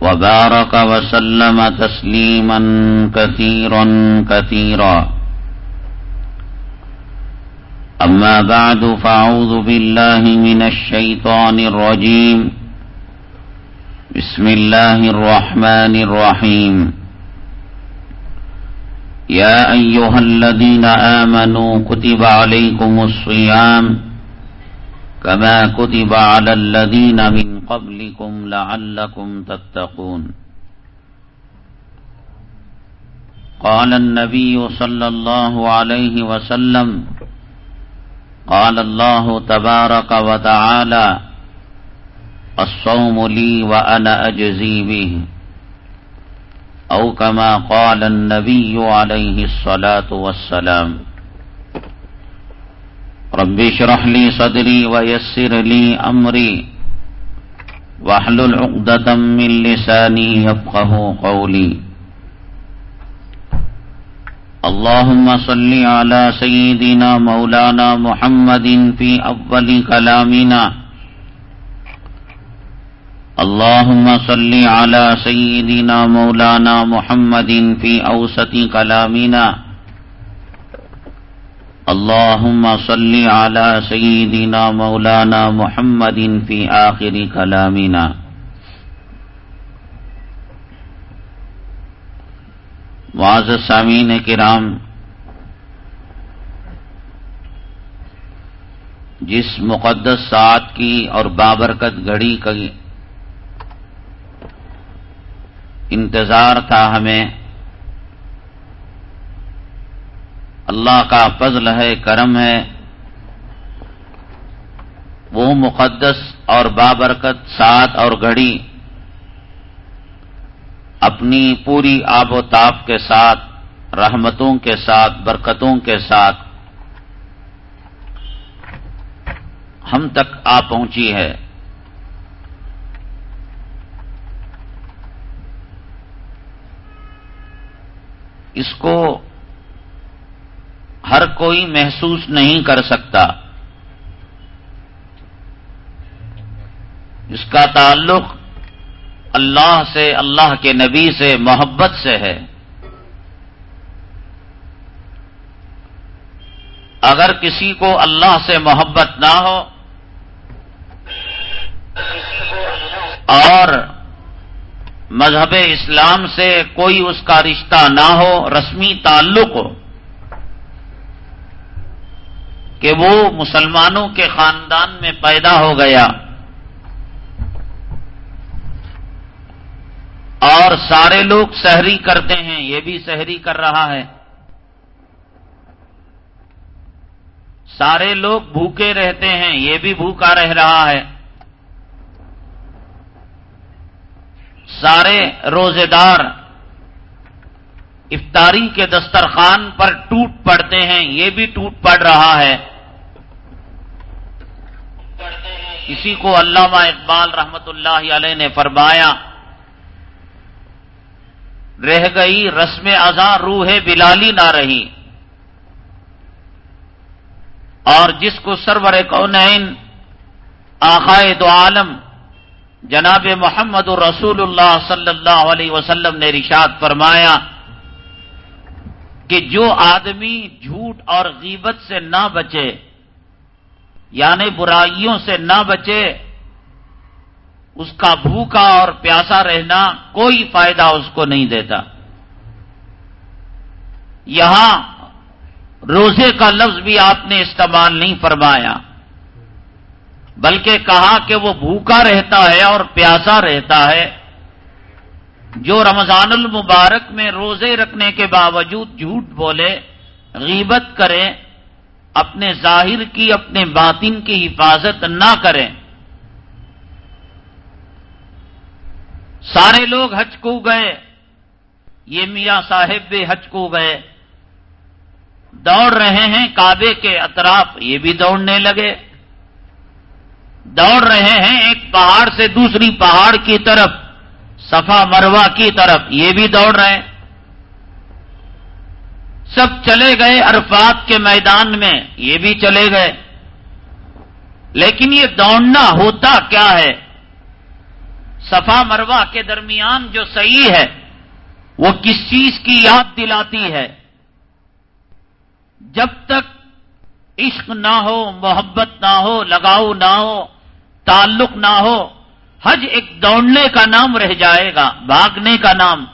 وبارك وسلم تسليما كثيرا كثيرا. أما بعد فأعوذ بالله من الشيطان الرجيم. بسم الله الرحمن الرحيم. يا أيها الذين آمنوا كتب عليكم الصيام كما كتب على الذين من قبلكم لعلكم تتقون. قال النبي صلى الله عليه وسلم قال الله تبارك وتعالى الصوم لي وأنا أجزي به. أو كما قال النبي عليه الصلاة والسلام ربي شرح لي صدري ويسر لي أمري واحلل عقدة من لساني يفقه قولي اللهم صل على سيدنا مولانا محمد في أول كلامنا اللهم صل على سيدنا مولانا محمد في أوسط كلامنا اللهم صل على سيدنا مولانا محمد في آخر كلامنا. معزز سامعین کرام، جس مقدس ساتھ کی اور بابرکت گھڑی کا انتظار تھا ہمیں اللہ کا فضل ہے، کرم ہے۔ وہ مقدس اور بابرکت ساتھ اور گھڑی اپنی پوری آب و تاب کے ساتھ، رحمتوں کے ساتھ، برکتوں کے ساتھ ہم تک آ پہنچی ہے۔ اس کو ہر کوئی محسوس نہیں کر سکتا۔ اس کا تعلق اللہ سے، اللہ کے نبی سے، محبت سے ہے۔ اگر کسی کو اللہ سے محبت نہ ہو اور مذہب اسلام سے کوئی اس کا رشتہ نہ ہو، رسمی تعلق ہو کہ وہ مسلمانوں کے خاندان میں پیدا ہو گیا اور سارے لوگ سحری کرتے ہیں، یہ بھی سحری کر رہا ہے۔ سارے لوگ بھوکے رہتے ہیں، یہ بھی بھوکا رہ رہا ہے۔ سارے روزے دار افطاری کے دسترخوان پر ٹوٹ پڑتے ہیں، یہ بھی ٹوٹ پڑ رہا ہے۔ اسی کو علامہ اقبال رحمت اللہ علیہ نے فرمایا، رہ گئی رسم ازاں روح بلالی نہ رہی۔ اور جس کو سرور کونین آخائے دو عالم، جناب محمد رسول اللہ صلی اللہ علیہ وسلم نے رشاد فرمایا کہ جو آدمی جھوٹ اور غیبت سے نہ بچے یعنی برائیوں سے نہ بچے، اس کا بھوکا اور پیاسا رہنا کوئی فائدہ اس کو نہیں دیتا۔ یہاں روزے کا لفظ بھی آپ نے استعمال نہیں فرمایا، بلکہ کہا کہ وہ بھوکا رہتا ہے اور پیاسا رہتا ہے۔ جو رمضان المبارک میں روزے رکھنے کے باوجود جھوٹ بولے، غیبت کرے اپنے ظاہر کی، اپنے باطن کی حفاظت نہ کریں۔ سارے لوگ حج کو گئے، یہ میاں صاحب بھی حج کو گئے۔ دوڑ رہے ہیں کعبے کے اطراف، یہ بھی دوڑنے لگے۔ دوڑ رہے ہیں ایک پہاڑ سے دوسری پہاڑ کی طرف۔ صفا مروا کی طرف یہ بھی دوڑ رہے ہیں۔ سب چلے گئے عرفات کے میدان میں، یہ بھی چلے گئے۔ لیکن یہ دوڑنا ہوتا کیا ہے؟ صفا مروا کے درمیان جو صحیح ہے، وہ کس چیز کی یاد دلاتی ہے؟ جب تک عشق نہ ہو، محبت نہ ہو، لگاؤ نہ ہو، تعلق نہ ہو حج ایک دوڑنے کا نام رہ جائے گا، بھاگنے کا نام۔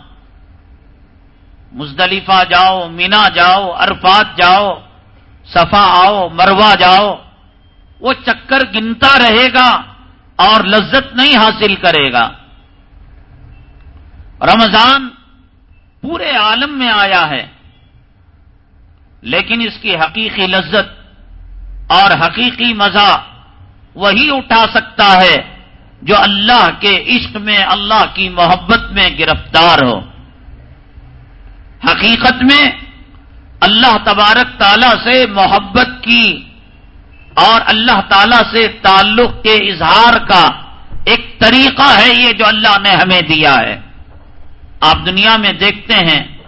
مزدلفہ جاؤ، مینا جاؤ، عرفات جاؤ، صفا آؤ مروا جاؤ۔ وہ چکر گنتا رہے گا اور لذت نہیں حاصل کرے گا۔ رمضان پورے عالم میں آیا ہے، لیکن اس کی حقیقی لذت اور حقیقی مزہ وہی اٹھا سکتا ہے۔ جو اللہ کے عشق میں اللہ کی محبت میں گرفتار ہو۔ حقیقت میں اللہ تبارک تعالی سے محبت کی اور اللہ تعالی سے تعلق کے اظہار کا ایک طریقہ ہے یہ جو اللہ نے ہمیں دیا ہے۔ آپ دنیا میں دیکھتے ہیں،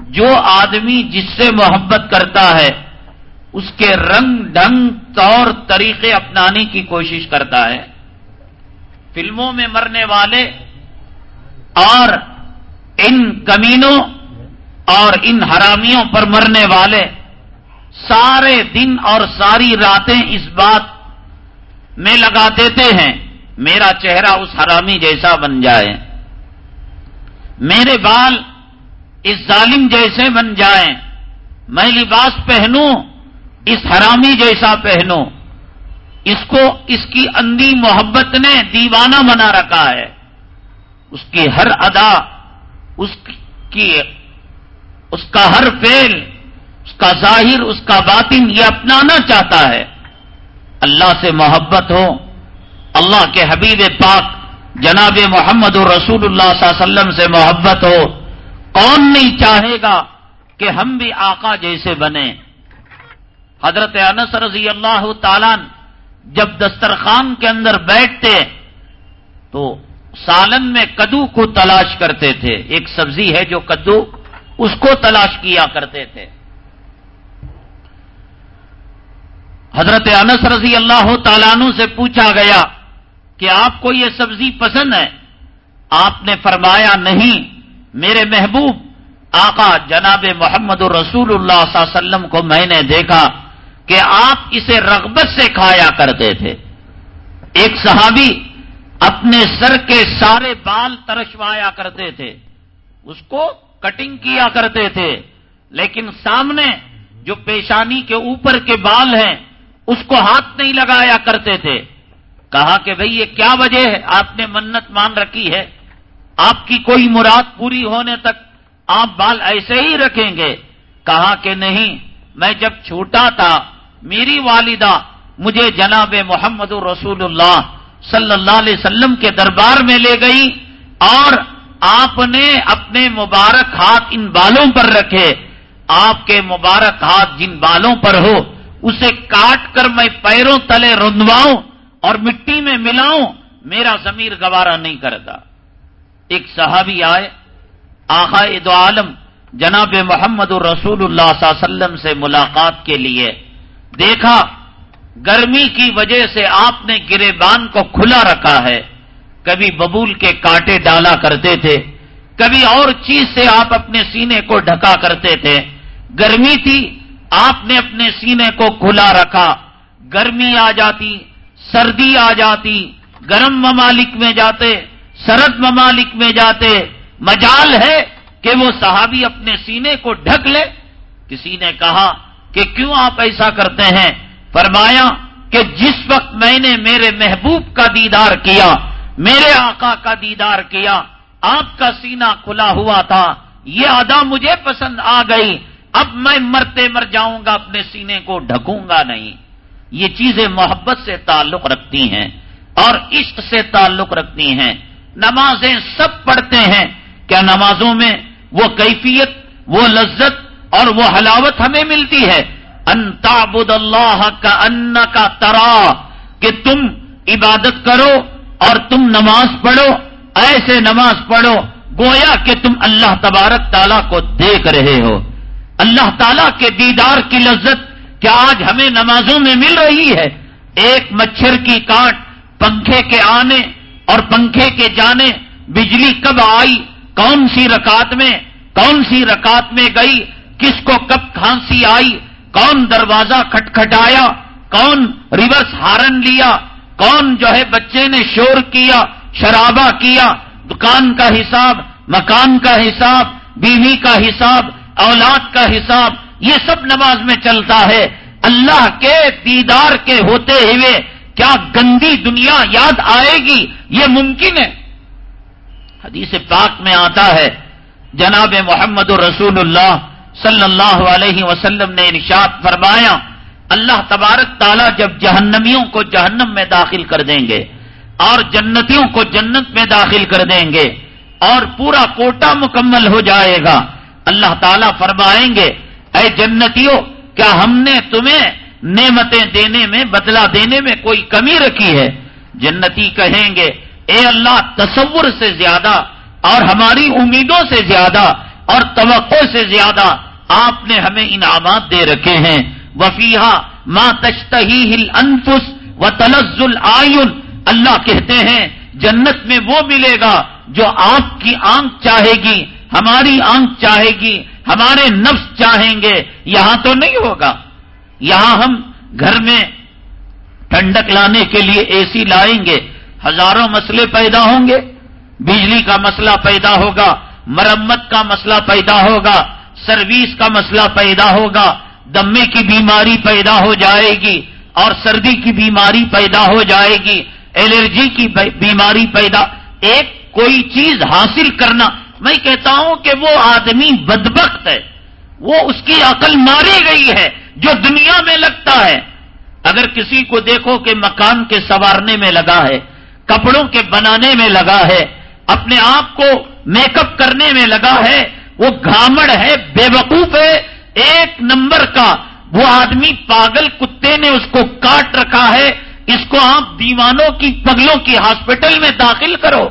جو آدمی جس سے محبت کرتا ہے، اس کے رنگ ڈھنگ، طور، طریقے اپنانے کی کوشش کرتا ہے۔ فلموں میں مرنے والے اور ان کمینوں اور ان حرامیوں پر مرنے والے سارے دن اور ساری راتیں اس بات میں لگا دیتے ہیں، میرا چہرہ اس حرامی جیسا بن جائے۔ میرے بال اس ظالم جیسے بن جائیں۔ میں لباس پہنوں، اس حرامی جیسا پہنوں۔ اس کو اس کی اندھی محبت نے دیوانہ بنا رکھا ہے۔ اس کی ہر ادا، اس کی، اس کا ہر فیل اس کا ظاہر، اس کا باطن یہ اپنانا چاہتا ہے۔ اللہ سے محبت ہو۔ اللہ کے حبیب پاک جناب محمد رسول اللہ صلی اللہ علیہ وسلم سے محبت ہو۔ کون نہیں چاہے گا کہ ہم بھی آقا جیسے بنے حضرت انس رضی اللہ تعالیٰ جب دسترخوان کے اندر بیٹھتے تو سالن میں کدو کو تلاش کرتے تھے۔ ایک سبزی ہے جو کدو اس کو تلاش کیا کرتے تھے۔ حضرت انس رضی اللہ تعالیٰ سے پوچھا گیا کہ آپ کو یہ سبزی پسند ہے؟ آپ نے فرمایا نہیں، میرے محبوب، آقا جناب محمد رسول اللہ صلی اللہ علیہ وسلم کو میں نے دیکھا۔ کہ آپ اسے رغبت سے کھایا کرتے تھے۔ ایک صحابی اپنے سر کے سارے بال ترشوایا کرتے تھے۔ اس کو کٹنگ کیا کرتے تھے۔ لیکن سامنے جو پیشانی کے اوپر کے بال ہیں، اس کو ہاتھ نہیں لگایا کرتے تھے۔ کہا کہ بھئی، یہ کیا وجہ ہے؟ آپ نے منت مان رکھی ہے۔ آپ کی کوئی مراد پوری ہونے تک آپ بال ایسے ہی رکھیں گے۔ کہا کہ نہیں، میں جب چھوٹا تھا میری والدہ مجھے جناب محمد رسول اللہ صلی اللہ علیہ وسلم کے دربار میں لے گئی اور آپ نے اپنے مبارک ہاتھ ان بالوں پر رکھے۔ آپ کے مبارک ہاتھ جن بالوں پر ہو، اسے کاٹ کر میں پیروں تلے رندواؤں اور مٹی میں ملاؤں، میرا ضمیر گوارا نہیں کرتا۔ ایک صحابی آئے آخا دو عالم جناب محمد الرسول اللہ صلی اللہ علیہ وسلم سے ملاقات کے لیے۔ دیکھا، گرمی کی وجہ سے آپ نے گرے بان کو کھلا رکھا ہے۔ کبھی ببول کے کاٹے ڈالا کرتے تھے، کبھی اور چیز سے آپ اپنے سینے کو ڈھکا کرتے تھے۔ گرمی تھی، آپ نے اپنے سینے کو کھلا رکھا۔ گرمی آ جاتی، سردی آ جاتی، گرم ممالک میں جاتے، سرد ممالک میں جاتے۔ مجال ہے کہ وہ صحابی اپنے سینے کو ڈھک لے۔ کسی نے کہا کہ کیوں آپ ایسا کرتے ہیں؟ فرمایا کہ جس وقت میں نے میرے محبوب کا دیدار کیا، میرے آقا کا دیدار کیا، آپ کا سینہ کھلا ہوا تھا، یہ ادا مجھے پسند آ گئی، اب میں مرتے مر جاؤں گا، اپنے سینے کو ڈھکوں گا نہیں۔ یہ چیزیں محبت سے تعلق رکھتی ہیں اور عشق سے تعلق رکھتی ہیں۔ نمازیں سب پڑھتے ہیں۔ کیا نمازوں میں وہ کیفیت، وہ لذت اور وہ حلاوت ہمیں ملتی ہے۔ انتابد اللہ کا ان کا ترا، کہ تم عبادت کرو اور تم نماز پڑھو، ایسے نماز پڑھو گویا کہ تم اللہ تبارک تعالیٰ کو دیکھ رہے ہو۔ اللہ تعالیٰ کے دیدار کی لذت کیا آج ہمیں نمازوں میں مل رہی ہے؟ ایک مچھر کی کاٹ پنکھے کے آنے اور پنکھے کے جانے، بجلی کب آئی؟ کون سی رکعت میں؟ کون سی رکعت میں گئی؟ کس کو کب کھانسی آئی؟ کون دروازہ کھٹکھٹایا؟ کون ریورس ہارن لیا؟ کون جو ہے بچے نے شور کیا، شرابہ کیا؟ دکان کا حساب، مکان کا حساب، بیوی کا حساب، اولاد کا حساب، یہ سب نماز میں چلتا ہے۔ اللہ کے دیدار کے ہوتے ہوئے کیا گندی دنیا یاد آئے گی؟ یہ ممکن ہے۔ حدیث پاک میں آتا ہے، جناب محمد رسول اللہ صلی اللہ علیہ وسلم نے ارشاد فرمایا، اللہ تبارک تعالیٰ جب جہنمیوں کو جہنم میں داخل کر دیں گے اور جنتیوں کو جنت میں داخل کر دیں گے اور پورا کوٹا مکمل ہو جائے گا، اللہ تعالیٰ فرمائیں گے، اے جنتیوں، کیا ہم نے تمہیں نعمتیں دینے میں، بدلہ دینے میں کوئی کمی رکھی ہے؟ جنتی کہیں گے، اے اللہ، تصور سے زیادہ اور ہماری امیدوں سے زیادہ اور توقع سے زیادہ آپ نے ہمیں انعامات دے رکھے ہیں۔ وفیحا ماں تشتہی ہل انفس و تلز العین اللہ کہتے ہیں، جنت میں وہ ملے گا جو آپ کی آنکھ چاہے گی، ہماری آنکھ چاہے گی، ہمارے نفس چاہیں گے۔ یہاں تو نہیں ہوگا۔ یہاں ہم گھر میں ٹھنڈک لانے کے لیے اے سی لائیں گے۔ ہزاروں مسئلے پیدا ہوں گے۔ بجلی کا مسئلہ پیدا ہوگا۔ مرمت کا مسئلہ پیدا ہوگا سروس کا مسئلہ پیدا ہوگا، دمے کی بیماری پیدا ہو جائے گی اور سردی کی بیماری پیدا ہو جائے گی، الرجی کی بیماری پیدا، ایک کوئی چیز حاصل کرنا۔ میں کہتا ہوں کہ وہ آدمی بدبخت ہے، وہ اس کی عقل ماری گئی ہے جو دنیا میں لگتا ہے۔ اگر کسی کو دیکھو کہ مکان کے سوارنے میں لگا ہے، کپڑوں کے بنانے میں لگا ہے، اپنے آپ کو میک اپ کرنے میں لگا ہے، وہ گھامڑ ہے، بے وقوف ہے۔ ایک نمبر کا وہ آدمی پاگل کتے نے اس کو کاٹ رکھا ہے۔ اس کو آپ دیوانوں کی پگلوں کی ہاسپٹل میں داخل کرو۔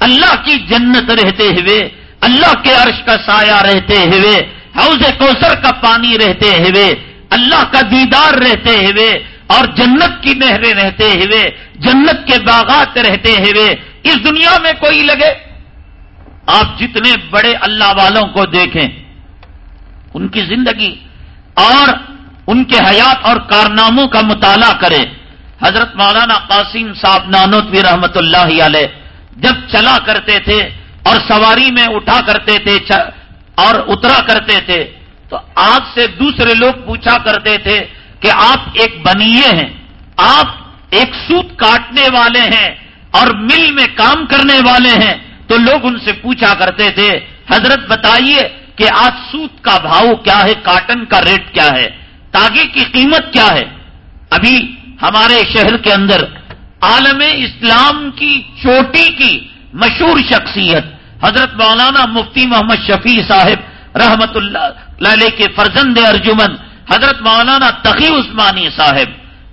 اللہ کی جنت رہتے ہوئے، اللہ کے عرش کا سایہ رہتے ہوئے، حوض کوثر کا پانی رہتے ہوئے، اللہ کا دیدار رہتے ہوئے اور جنت کی نہریں رہتے ہوئے، جنت کے باغات رہتے ہوئے اس دنیا میں کوئی لگے؟ آپ جتنے بڑے اللہ والوں کو دیکھیں، ان کی زندگی اور ان کے حیات اور کارناموں کا مطالعہ کریں۔ حضرت مولانا قاسم صاحب نانوتوی رحمت اللہ علیہ جب چلا کرتے تھے اور سواری میں اٹھا کرتے تھے اور اترا کرتے تھے، تو آپ سے دوسرے لوگ پوچھا کرتے تھے کہ آپ ایک بنیے ہیں، آپ ایک سوت کاٹنے والے ہیں اور مل میں کام کرنے والے ہیں تو لوگ ان سے پوچھا کرتے تھے، حضرت بتائیے کہ آج سوت کا بھاؤ کیا ہے، کاٹن کا ریٹ کیا ہے، تاگے کی قیمت کیا ہے؟ ابھی ہمارے شہر کے اندر عالم اسلام کی چوٹی کی مشہور شخصیت حضرت مولانا مفتی محمد شفیع صاحب رحمت اللہ علیہ کے فرزند ارجمن حضرت مولانا تقی عثمانی صاحب،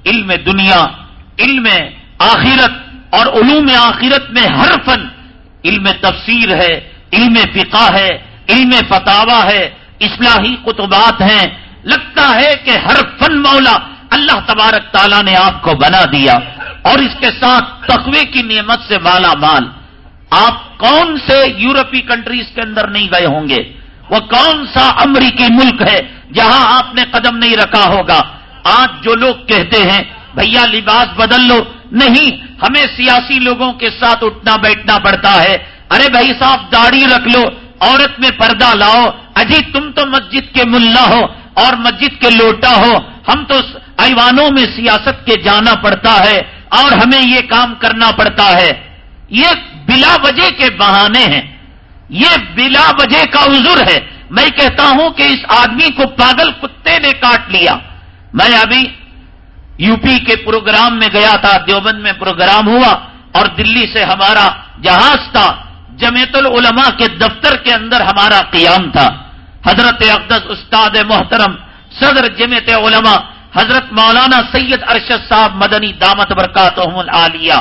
علم دنیا، علم آخرت اور علوم آخرت میں ہر فن علم تفسیر ہے، علم فقہ ہے، علم فتوا ہے، اصلاحی قطبات ہیں۔ لگتا ہے کہ ہر فن مولا اللہ تبارک تعالیٰ نے آپ کو بنا دیا اور اس کے ساتھ تقوی کی نعمت سے مالا مال۔ آپ کون سے یورپی کنٹریز کے اندر نہیں گئے ہوں گے؟ وہ کون سا امریکی ملک ہے جہاں آپ نے قدم نہیں رکھا ہوگا؟ آج جو لوگ کہتے ہیں، بھیا، لباس بدل لو نہیں ہمیں سیاسی لوگوں کے ساتھ اٹھنا بیٹھنا پڑتا ہے۔ ارے بھائی صاحب، داڑھی رکھ لو، عورت میں پردہ لاؤ۔ اجی، تم تو مسجد کے ملا ہو اور مسجد کے لوٹا ہو۔ ہم تو ایوانوں میں سیاست کے جانا پڑتا ہے اور ہمیں یہ کام کرنا پڑتا ہے۔ یہ بلا وجہ کے بہانے ہیں۔ یہ بلا وجہ کا عذر ہے۔ میں کہتا ہوں کہ اس آدمی کو پاگل کتے نے کاٹ لیا۔ میں ابھی یو پی کے پروگرام میں گیا تھا، دیوبند میں پروگرام ہوا اور دلی سے ہمارا جہاز تھا۔ جمیت العلماء کے دفتر کے اندر ہمارا قیام تھا۔ حضرت اقدس استاد محترم، صدر جمعیت علماء، حضرت مولانا سید ارشد صاحب مدنی دامت برکات عالیہ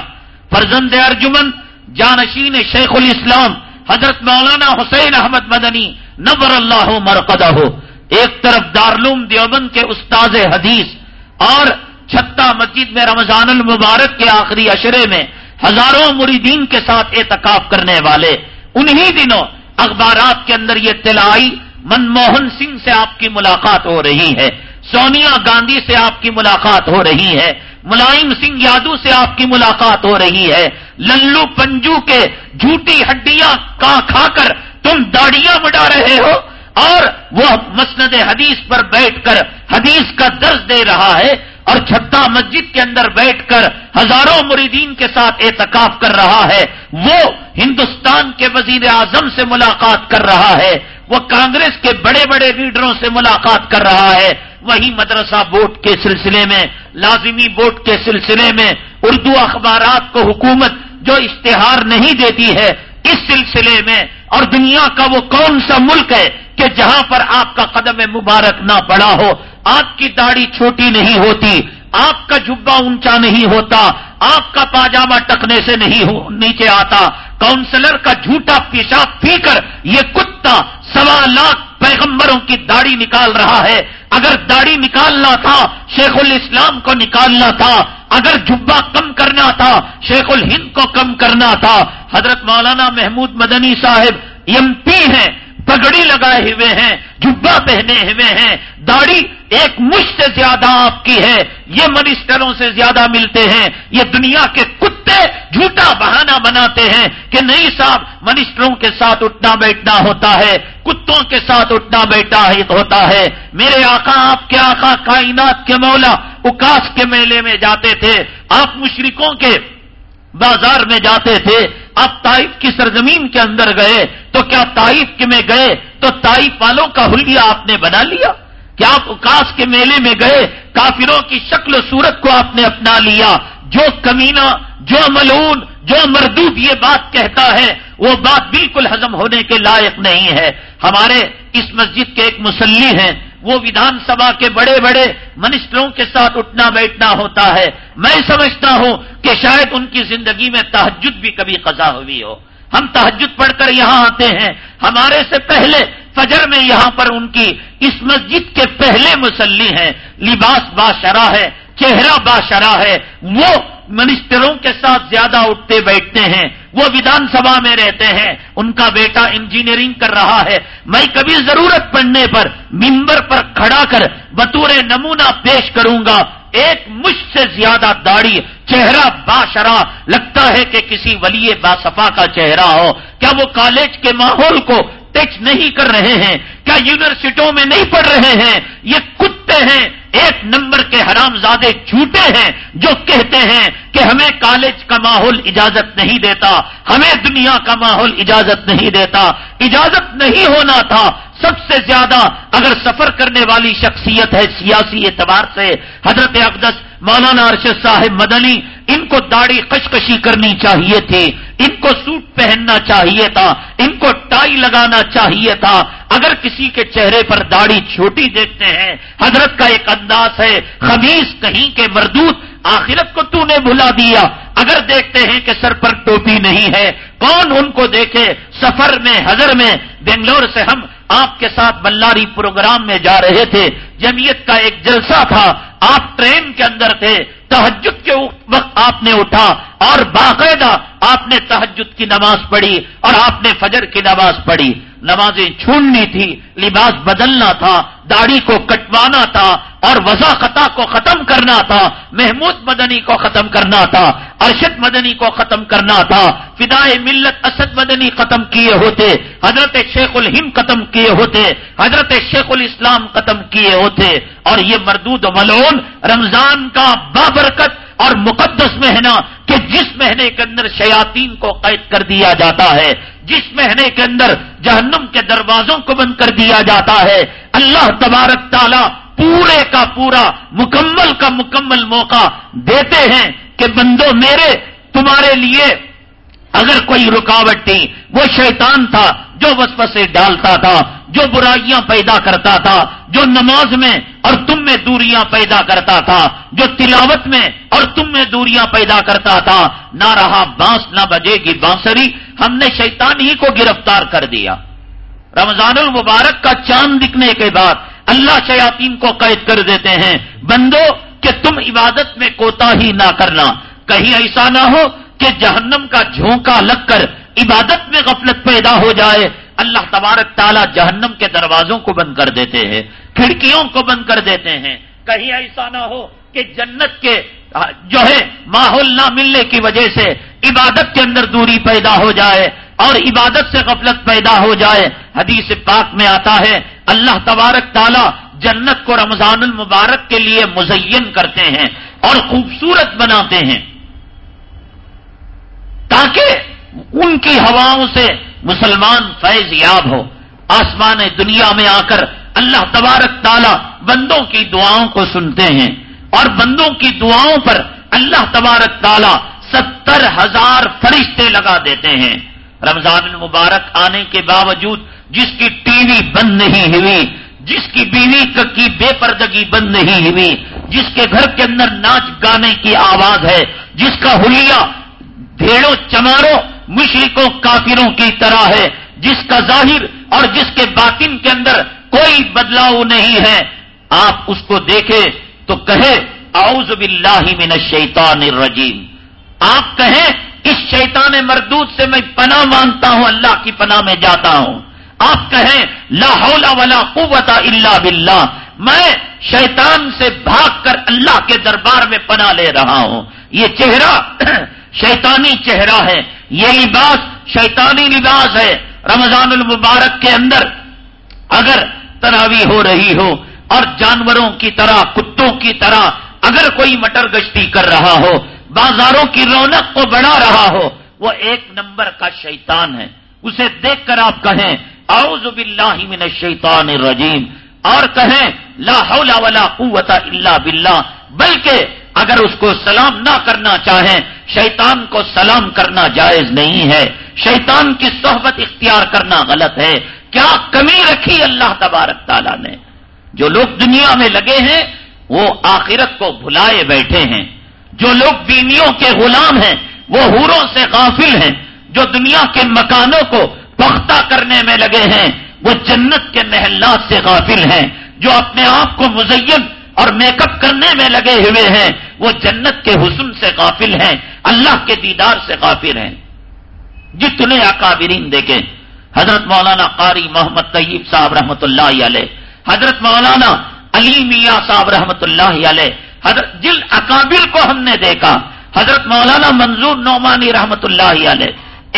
فرزند ارجمن، جانشین شیخ الاسلام، حضرت مولانا حسین احمد مدنی، نبر اللہ مرقدہ۔ ہو ایک طرف دارلوم دیوبند کے استاذ حدیث اور چھتا مسجد میں رمضان المبارک کے آخری اشرے میں ہزاروں مریدین کے ساتھ اعتکاب کرنے والے، انہی دنوں اخبارات کے اندر یہ تلائی منموہن سنگھ سے آپ کی ملاقات ہو رہی ہے، سونیا گاندھی سے آپ کی ملاقات ہو رہی ہے، ملائم سنگھ یادو سے آپ کی ملاقات ہو رہی ہے، للو پنجو کے جھوٹی ہڈیاں کا کھا کر تم داڑیاں بڑھا رہے ہو، اور وہ مسند حدیث پر بیٹھ کر حدیث کا درس دے رہا ہے اور چھتا مسجد کے اندر بیٹھ کر ہزاروں مریدین کے ساتھ اعتکاف کر رہا ہے، وہ ہندوستان کے وزیر اعظم سے ملاقات کر رہا ہے، وہ کانگریس کے بڑے بڑے لیڈروں سے ملاقات کر رہا ہے۔ وہی مدرسہ بورڈ کے سلسلے میں، لازمی بورڈ کے سلسلے میں اردو اخبارات کو حکومت جو اشتہار نہیں دیتی ہے، اس سلسلے میں اور دنیا کا وہ کون سا ملک ہے کہ جہاں پر آپ کا قدم مبارک نہ پڑا ہو۔ آپ کی داڑھی چھوٹی نہیں ہوتی آپ کا جبا اونچا نہیں ہوتا آپ کا پاجامہ ٹکنے سے نہیں نیچے آتا۔ کاؤنسلر کا جھوٹا پیشاب پی کر یہ کتا سوا لاکھ پیغمبروں کی داڑھی نکال رہا ہے۔ اگر داڑھی نکالنا تھا، شیخ الاسلام کو نکالنا تھا۔ اگر جبا کم کرنا تھا، شیخ الہند کو کم کرنا تھا۔ حضرت مولانا محمود مدنی صاحب ایم پی ہیں، پگڑی لگائے ہوئے ہیں جبا پہنے ہوئے ہیں۔ داڑھی ایک مش سے زیادہ آپ کی ہے، یہ منسٹروں سے زیادہ ملتے ہیں، یہ دنیا کے کتے جھوٹا بہانہ بناتے ہیں کہ نہیں صاحب، منسٹروں کے ساتھ اٹھنا بیٹھنا ہوتا ہے، کتوں کے ساتھ اٹھنا بیٹھنا ہوتا ہے۔ میرے آقا، آپ کے آقا کائنات کے مولا اکاس کے میلے میں جاتے تھے، آپ مشرکوں کے بازار میں جاتے تھے۔ آپ تائف کی سرزمین کے اندر گئے، تو کیا تائف کے میں گئے؟ تو تائف والوں کا حلیہ آپ نے بنا لیا؟ کیا آپ اکاس کے میلے میں گئے؟ کافروں کی شکل و صورت کو آپ نے اپنا لیا۔ جو کمینہ، جو ملون جو مردود یہ بات کہتا ہے، وہ بات بالکل ہزم ہونے کے لائق نہیں ہے۔ ہمارے اس مسجد کے ایک مسلی ہیں۔ وہ ودھان سبھا کے بڑے بڑے منسٹروں کے ساتھ اٹھنا بیٹھنا ہوتا ہے۔ میں سمجھتا ہوں کہ شاید ان کی زندگی میں تحجد بھی کبھی قضا ہوئی ہو۔ ہم تحجد پڑھ کر یہاں آتے ہیں۔ ہمارے سے پہلے فجر میں یہاں پر ان کی اس مسجد کے پہلے مسلی ہیں، لباس باشرا ہے، چہرہ باشرا ہے، وہ منسٹروں کے ساتھ زیادہ اٹھتے بیٹھتے ہیں، وہ ودھان سبھا میں رہتے ہیں، ان کا بیٹا انجینئرنگ کر رہا ہے۔ میں کبھی ضرورت پڑنے پر ممبر پر کھڑا کر بطور نمونہ پیش کروں گا ایک مجھ سے زیادہ داڑھی، چہرہ باشرا لگتا ہے کہ کسی ولی باصفا کا چہرہ ہو۔ کیا وہ کالج کے ماحول کو ٹیچ نہیں کر رہے ہیں، کیا یونیورسٹیوں میں نہیں پڑھ رہے ہیں؟ یہ کتے ہیں۔ ایک نمبر کے حرام زادے جھوٹے ہیں جو کہتے ہیں کہ ہمیں کالج کا ماحول اجازت نہیں دیتا، ہمیں دنیا کا ماحول اجازت نہیں دیتا۔ اجازت نہیں ہونا تھا۔ سب سے زیادہ اگر سفر کرنے والی شخصیت ہے سیاسی اعتبار سے، حضرت اقدس، مولانا ارشد صاحب مدنی، ان کو داڑھی کشکشی کرنی چاہیے تھی، ان کو سوٹ پہننا چاہیے تھا، ان کو ٹائی لگانا چاہیے تھا۔ اگر کسی کے چہرے پر داڑھی چھوٹی دیکھتے ہیں، حضرت کا ایک انداز ہے خمیز کہیں کے مردود، آخرت کو تو نے بھلا دیا۔ اگر دیکھتے ہیں کہ سر پر ٹوپی نہیں ہے، کون ان کو دیکھے؟ سفر میں، حضر میں، بنگلور سے ہم آپ کے ساتھ بلاری پروگرام میں جا رہے تھے، جمعیت کا ایک جلسہ تھا، آپ ٹرین کے اندر تھے تحجد کے وقت آپ نے اٹھا اور باقاعدہ آپ نے تحجد کی نماز پڑھی اور آپ نے فجر کی نماز پڑھی۔ نمازیں چھوڑنی تھی لباس بدلنا تھا داڑھی کو کٹوانا تھا اور وضا خطا کو ختم کرنا تھا، محمود مدنی کو ختم کرنا تھا، ارشد مدنی کو ختم کرنا تھا، فدائے ملت اسد مدنی ختم کیے ہوتے، حضرت شیخ الہم ختم کیے ہوتے، حضرت شیخ الاسلام ختم کیے ہوتے، اور یہ مردود ملون رمضان کا بابرکت اور مقدس مہینہ کہ جس مہینے کے اندر شیاطین کو قید کر دیا جاتا ہے، جس مہینے کے اندر جہنم کے دروازوں کو بند کر دیا جاتا ہے، اللہ تبارک تعالی پورے کا پورا، مکمل کا مکمل موقع دیتے ہیں کہ بندو میرے، تمہارے لیے اگر کوئی رکاوٹ تھی، وہ شیطان تھا جو وسوسے ڈالتا تھا، جو برائیاں پیدا کرتا تھا، جو نماز میں اور تم میں دوریاں پیدا کرتا تھا، جو تلاوت میں اور تم میں دوریاں پیدا کرتا تھا، نہ رہا بانس، نہ بجے گی بانسری، ہم نے شیطان ہی کو گرفتار کر دیا۔ رمضان المبارک کا چاند دکھنے کے بعد اللہ شیاطین کو قید کر دیتے ہیں، بندو، کہ تم عبادت میں کوتا ہی نہ کرنا۔ کہیں ایسا نہ ہو کہ جہنم کا جھونکا لگ کر عبادت میں غفلت پیدا ہو جائے، اللہ تبارک تعالیٰ جہنم کے دروازوں کو بند کر دیتے ہیں، کھڑکیوں کو بند کر دیتے ہیں۔ کہیں ایسا نہ ہو کہ جنت کے، جو ہے، ماحول نہ ملنے کی وجہ سے عبادت کے اندر دوری پیدا ہو جائے اور عبادت سے غفلت پیدا ہو جائے۔ حدیث پاک میں آتا ہے، اللہ تبارک تعالیٰ جنت کو رمضان المبارک کے لیے مزین کرتے ہیں اور خوبصورت بناتے ہیں۔ تاکہ ان کی ہواؤں سے مسلمان فیض یاب ہو۔ آسمان دنیا میں آ کر اللہ تبارک تعالیٰ بندوں کی دعاؤں کو سنتے ہیں اور بندوں کی دعاؤں پر اللہ تبارک تعالیٰ ستر ہزار فرشتے لگا دیتے ہیں۔ رمضان المبارک آنے کے باوجود جس کی ٹی وی بند نہیں ہوئی، جس کی بیوی کی بے پردگی بند نہیں ہوئی، جس کے گھر کے اندر ناچ گانے کی آواز ہے، جس کا ہولیا بھیڑوں چماروں مشرقوں کافروں کی طرح ہے۔ جس کا ظاہر اور جس کے باطن کے اندر کوئی بدلاؤ نہیں ہے۔ آپ اس کو دیکھیں تو کہے اعوذ باللہ من الشیطان الرجیم۔ آپ کہیں، اس شیطان مردود سے میں پناہ مانگتا ہوں، اللہ کی پناہ میں جاتا ہوں۔ آپ کہیں، لا حول ولا قوت الا باللہ۔ میں شیطان سے بھاگ کر اللہ کے دربار میں پناہ لے رہا ہوں۔ یہ چہرہ شیطانی چہرہ ہے۔ یہ لباس شیطانی لباس ہے، رمضان المبارک کے اندر۔ اگر تراوی ہو رہی ہو اور جانوروں کی طرح، کتوں کی طرح اگر کوئی مٹر گشتی کر رہا ہو، بازاروں کی رونق کو بڑھا رہا ہو، وہ ایک نمبر کا شیطان ہے۔ اسے دیکھ کر آپ کہیں، اعوذ باللہ من الشیطان الرجیم اور کہیں، لا حول ولا قوت الا باللہ بلکہ اگر اس کو سلام نہ کرنا چاہیں، شیطان کو سلام کرنا جائز نہیں ہے۔ شیطان کی صحبت اختیار کرنا غلط ہے۔ کیا کمی رکھی اللہ تبارک تعالیٰ نے؟ جو لوگ دنیا میں لگے ہیں، وہ آخرت کو بھلائے بیٹھے ہیں۔ جو لوگ بینیوں کے غلام ہیں، وہ ہوروں سے غافل ہیں۔ جو دنیا کے مکانوں کو پختہ کرنے میں لگے ہیں، وہ جنت کے محلات سے غافل ہیں۔ جو اپنے آپ کو مزین اور میک اپ کرنے میں لگے ہوئے ہیں، وہ جنت کے حسن سے غافل ہیں، اللہ کے دیدار سے غافل ہیں۔ جتنے اکابرین دیکھیں، حضرت مولانا قاری محمد طیب صاحب رحمۃ اللہ علیہ، حضرت مولانا علی میاں صاحب رحمۃ اللہ علیہ، حضرت جل اکابر کو ہم نے دیکھا، حضرت مولانا منظور نعمانی رحمۃ اللہ علیہ،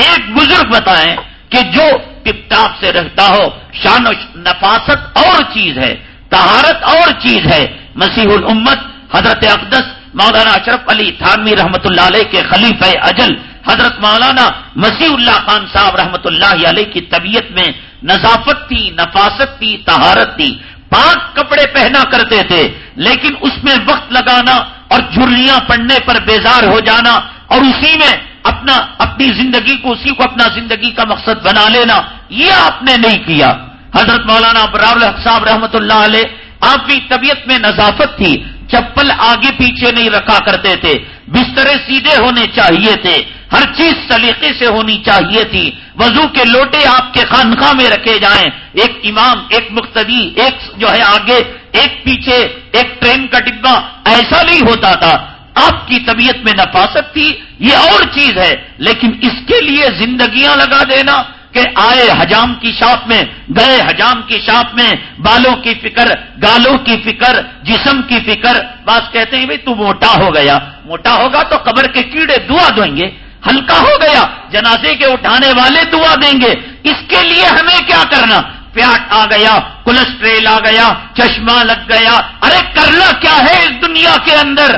ایک بزرگ بتائیں کہ جو ٹپ سے رہتا ہو، شان و نفاست اور چیز ہے تہارت اور چیز ہے مسیح الامت، حضرت اقدس، مولانا اشرف علی تھانوی رحمۃ اللہ علیہ کے خلیف اجل، حضرت مولانا مسیح اللہ خان صاحب رحمۃ اللہ علیہ کی طبیعت میں نظافت تھی، نفاست تھی تہارت تھی۔ پاک کپڑے پہنا کرتے تھے، لیکن اس میں وقت لگانا اور جھرلیاں پڑنے پر بیزار ہو جانا اور اسی میں اپنا، اپنی زندگی کو، اسی کو اپنا زندگی کا مقصد بنا لینا، یہ آپ نے نہیں کیا۔ حضرت مولانا برار صاحب رحمۃ اللہ علیہ آپ کی طبیعت میں نظافت تھی، چپل آگے پیچھے نہیں رکھا کرتے تھے، بسترے سیدھے ہونے چاہیے تھے، ہر چیز سلیقے سے ہونی چاہیے تھی۔ وضو کے لوٹے آپ کے خانخواہ میں رکھے جائیں۔ ایک امام، ایک مقتدی، ایک جو ہے آگے، ایک پیچھے، ایک ٹرین کا ڈبا ایسا نہیں ہوتا تھا۔ آپ کی طبیعت میں نفاست تھی، یہ اور چیز ہے، لیکن اس کے لیے زندگیاں لگا دینا۔ کہ آئے حجام کی شاپ میں، گئے حجام کی شاپ میں، بالوں کی فکر، گالوں کی فکر، جسم کی فکر۔ بس کہتے ہیں بھائی تو موٹا ہو گیا۔ موٹا ہوگا تو قبر کے کیڑے دعا دیں گے۔ ہلکا ہو گیا۔ جنازے کے اٹھانے والے دعا دیں گے۔ اس کے لیے ہمیں کیا کرنا؟ پیاٹ آ گیا، کولسٹریل آ گیا، چشمہ لگ گیا۔ ارے کرنا کیا ہے اس دنیا کے اندر؟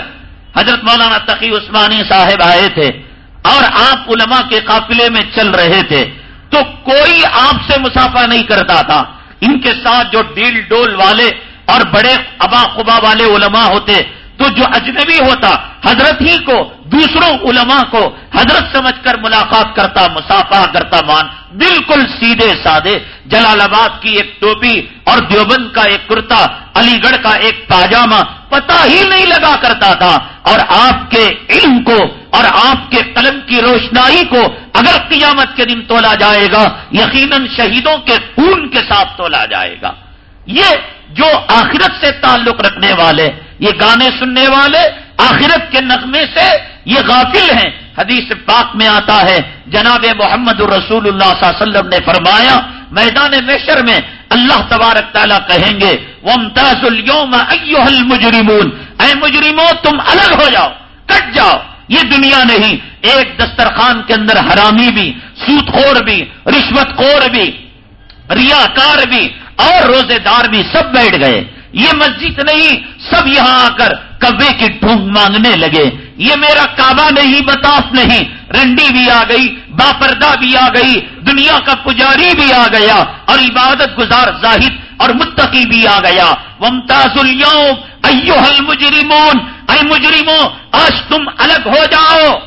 حضرت مولانا تقی عثمانی صاحب آئے تھے اور آپ علماء کے قافلے میں چل رہے تھے۔ تو کوئی آپ سے مسافہ نہیں کرتا تھا۔ ان کے ساتھ جو ڈیل ڈول والے اور بڑے ابا قبا والے علماء ہوتے تو جو اجنبی ہوتا، حضرت ہی کو، دوسروں علماء کو، حضرت سمجھ کر ملاقات کرتا، مسافہ کرتا مان، بالکل سیدھے سادے، جلال آباد کی ایک ٹوپی اور دیوبند کا ایک کرتا، علی گڑھ کا ایک پاجامہ پتا ہی نہیں لگا کرتا تھا۔ اور آپ کے علم کو اور آپ کے قلم کی روشنائی کو اگر قیامت کے دن تولا جائے گا، یقیناً شہیدوں کے خون کے ساتھ تولا جائے گا۔ یہ جو آخرت سے تعلق رکھنے والے یہ گانے سننے والے آخرت کے نغمے سے یہ غافل ہیں۔ حدیث پاک میں آتا ہے، جناب محمد الرسول اللہ صلی اللہ علیہ وسلم نے فرمایا، میدان میشر میں اللہ تبارک تعالیٰ کہیں گے وہ امتاز المجرمون اے مجرموں، تم الگ ہو جاؤ، کٹ جاؤ۔ یہ دنیا نہیں، ایک دسترخوان کے اندر حرامی بھی سوت خور بھی رشوت خور بھی، ریاکار بھی اور روزے دار بھی سب بیٹھ گئے۔ یہ مسجد نہیں سب یہاں آ کر کبے کی ٹھونگ مانگنے لگے۔ یہ میرا کعبہ نہیں بتاف نہیں۔ رنڈی بھی آ گئی، باپردہ بھی آ گئی، دنیا کا پجاری بھی آ گیا اور عبادت گزار زاہد اور متقی بھی آ گیا۔ ممتاز اليوم ایوہ المجرمون۔ اے مجرموں آج تم الگ ہو جاؤ۔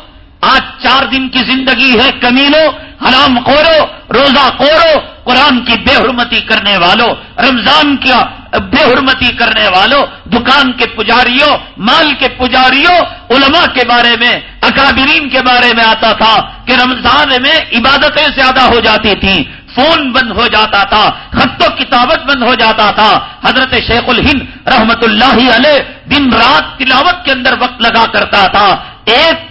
آج چار دن کی زندگی ہے کمینو حرام خورو، روزہ خورو، قرآن کی بے حرمتی کرنے والوں رمضان کیا بے حرمتی کرنے والوں دکان کے پجاریوں، مال کے پجاریوں، علماء کے بارے میں، اکابرین کے بارے میں آتا تھا کہ رمضان میں عبادتیں زیادہ ہو جاتی تھیں، فون بند ہو جاتا تھا، خط و کتابت بند ہو جاتا تھا۔ حضرت شیخ الہند رحمت اللہ علیہ دن رات تلاوت کے اندر وقت لگا کرتا تھا۔ ایک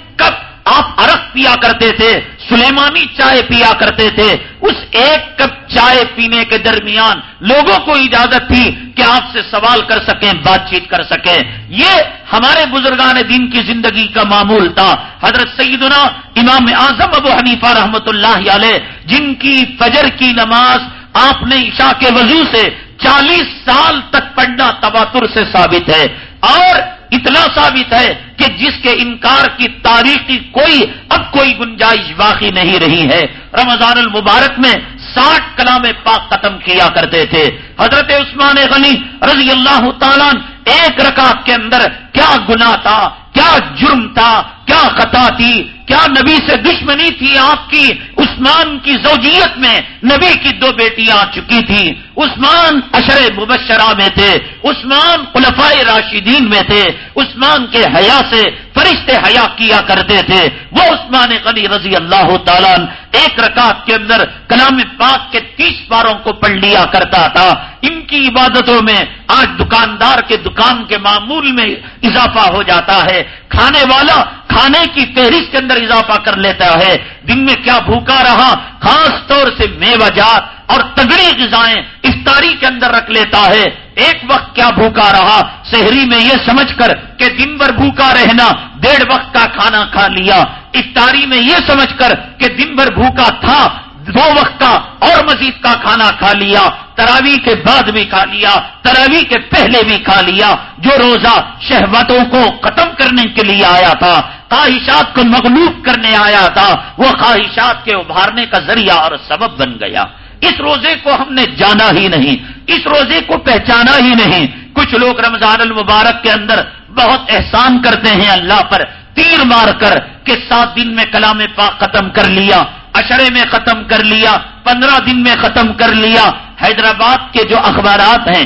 آپ ارق پیا کرتے تھے، سلیمانی چائے پیا کرتے تھے، اس ایک کپ چائے پینے کے درمیان لوگوں کو اجازت تھی کہ آپ سے سوال کر سکیں، بات چیت کر سکیں۔ یہ ہمارے بزرگان دین کی زندگی کا معمول تھا۔ حضرت سیدنا امام اعظم ابو حنیفہ رحمت اللہ علیہ، جن کی فجر کی نماز آپ نے عشاء کے وضو سے چالیس سال تک پڑھنا تباتر سے ثابت ہے۔ اور اتنا ثابت ہے کہ جس کے انکار کی تاریخی کوئی اب کوئی گنجائش باقی نہیں رہی ہے۔ رمضان المبارک میں ساٹھ کلام پاک ختم کیا کرتے تھے۔ حضرت عثمان غنی رضی اللہ تعالیٰ ایک رکعت کے اندر کیا گنا تھا، کیا جرم تھا، کیا خطا تھی، کیا نبی سے دشمنی تھی آپ کی، عثمان کی زوجیت میں نبی کی دو بیٹیاں آ چکی تھی عثمان اشر مبشرہ میں تھے، عثمان خلفائے راشدین میں تھے، عثمان کے حیا سے فرشتے حیا کیا کرتے تھے۔ وہ عثمان غنی رضی اللہ تعالیٰ ایک رکعت کے اندر کلام پاک کے تیس پاروں کو پڑھ لیا کرتا تھا۔ ان کی عبادتوں میں آج دکاندار کے دکان کے معمول میں اضافہ ہو جاتا ہے۔ کھانے والا کھانے کی فہرست کے اندر اضافہ کر لیتا ہے۔ دن میں کیا بھوکا رہا، خاص طور سے میوہ جات اور تگڑی غذائیں افطاری کے اندر رکھ لیتا ہے۔ ایک وقت کیا بھوکا رہا؟ شہری میں یہ سمجھ کر کہ دن بھر بھوکا رہنا ڈیڑھ وقت کا کھانا کھا لیا۔ افطاری میں یہ سمجھ کر کہ دن بھر بھوکا تھا، دو وقت کا اور مزید کا کھانا کھا لیا۔ تراوی کے بعد بھی کھا لیا تراوی کے پہلے بھی کھا لیا۔ جو روزہ شہوتوں کو ختم کرنے کے لیے آیا تھا، خواہشات کو مغلوب کرنے آیا تھا، وہ خواہشات کے ابھارنے کا ذریعہ اور سبب بن گیا۔ اس روزے کو ہم نے جانا ہی نہیں، اس روزے کو پہچانا ہی نہیں۔ کچھ لوگ رمضان المبارک کے اندر بہت احسان کرتے ہیں اللہ پر، تیر مار کر کہ سات دن میں کلام پاک ختم کر لیا اشرے میں ختم کر لیا، پندرہ دن میں ختم کر لیا۔ حیدرآباد کے جو اخبارات ہیں،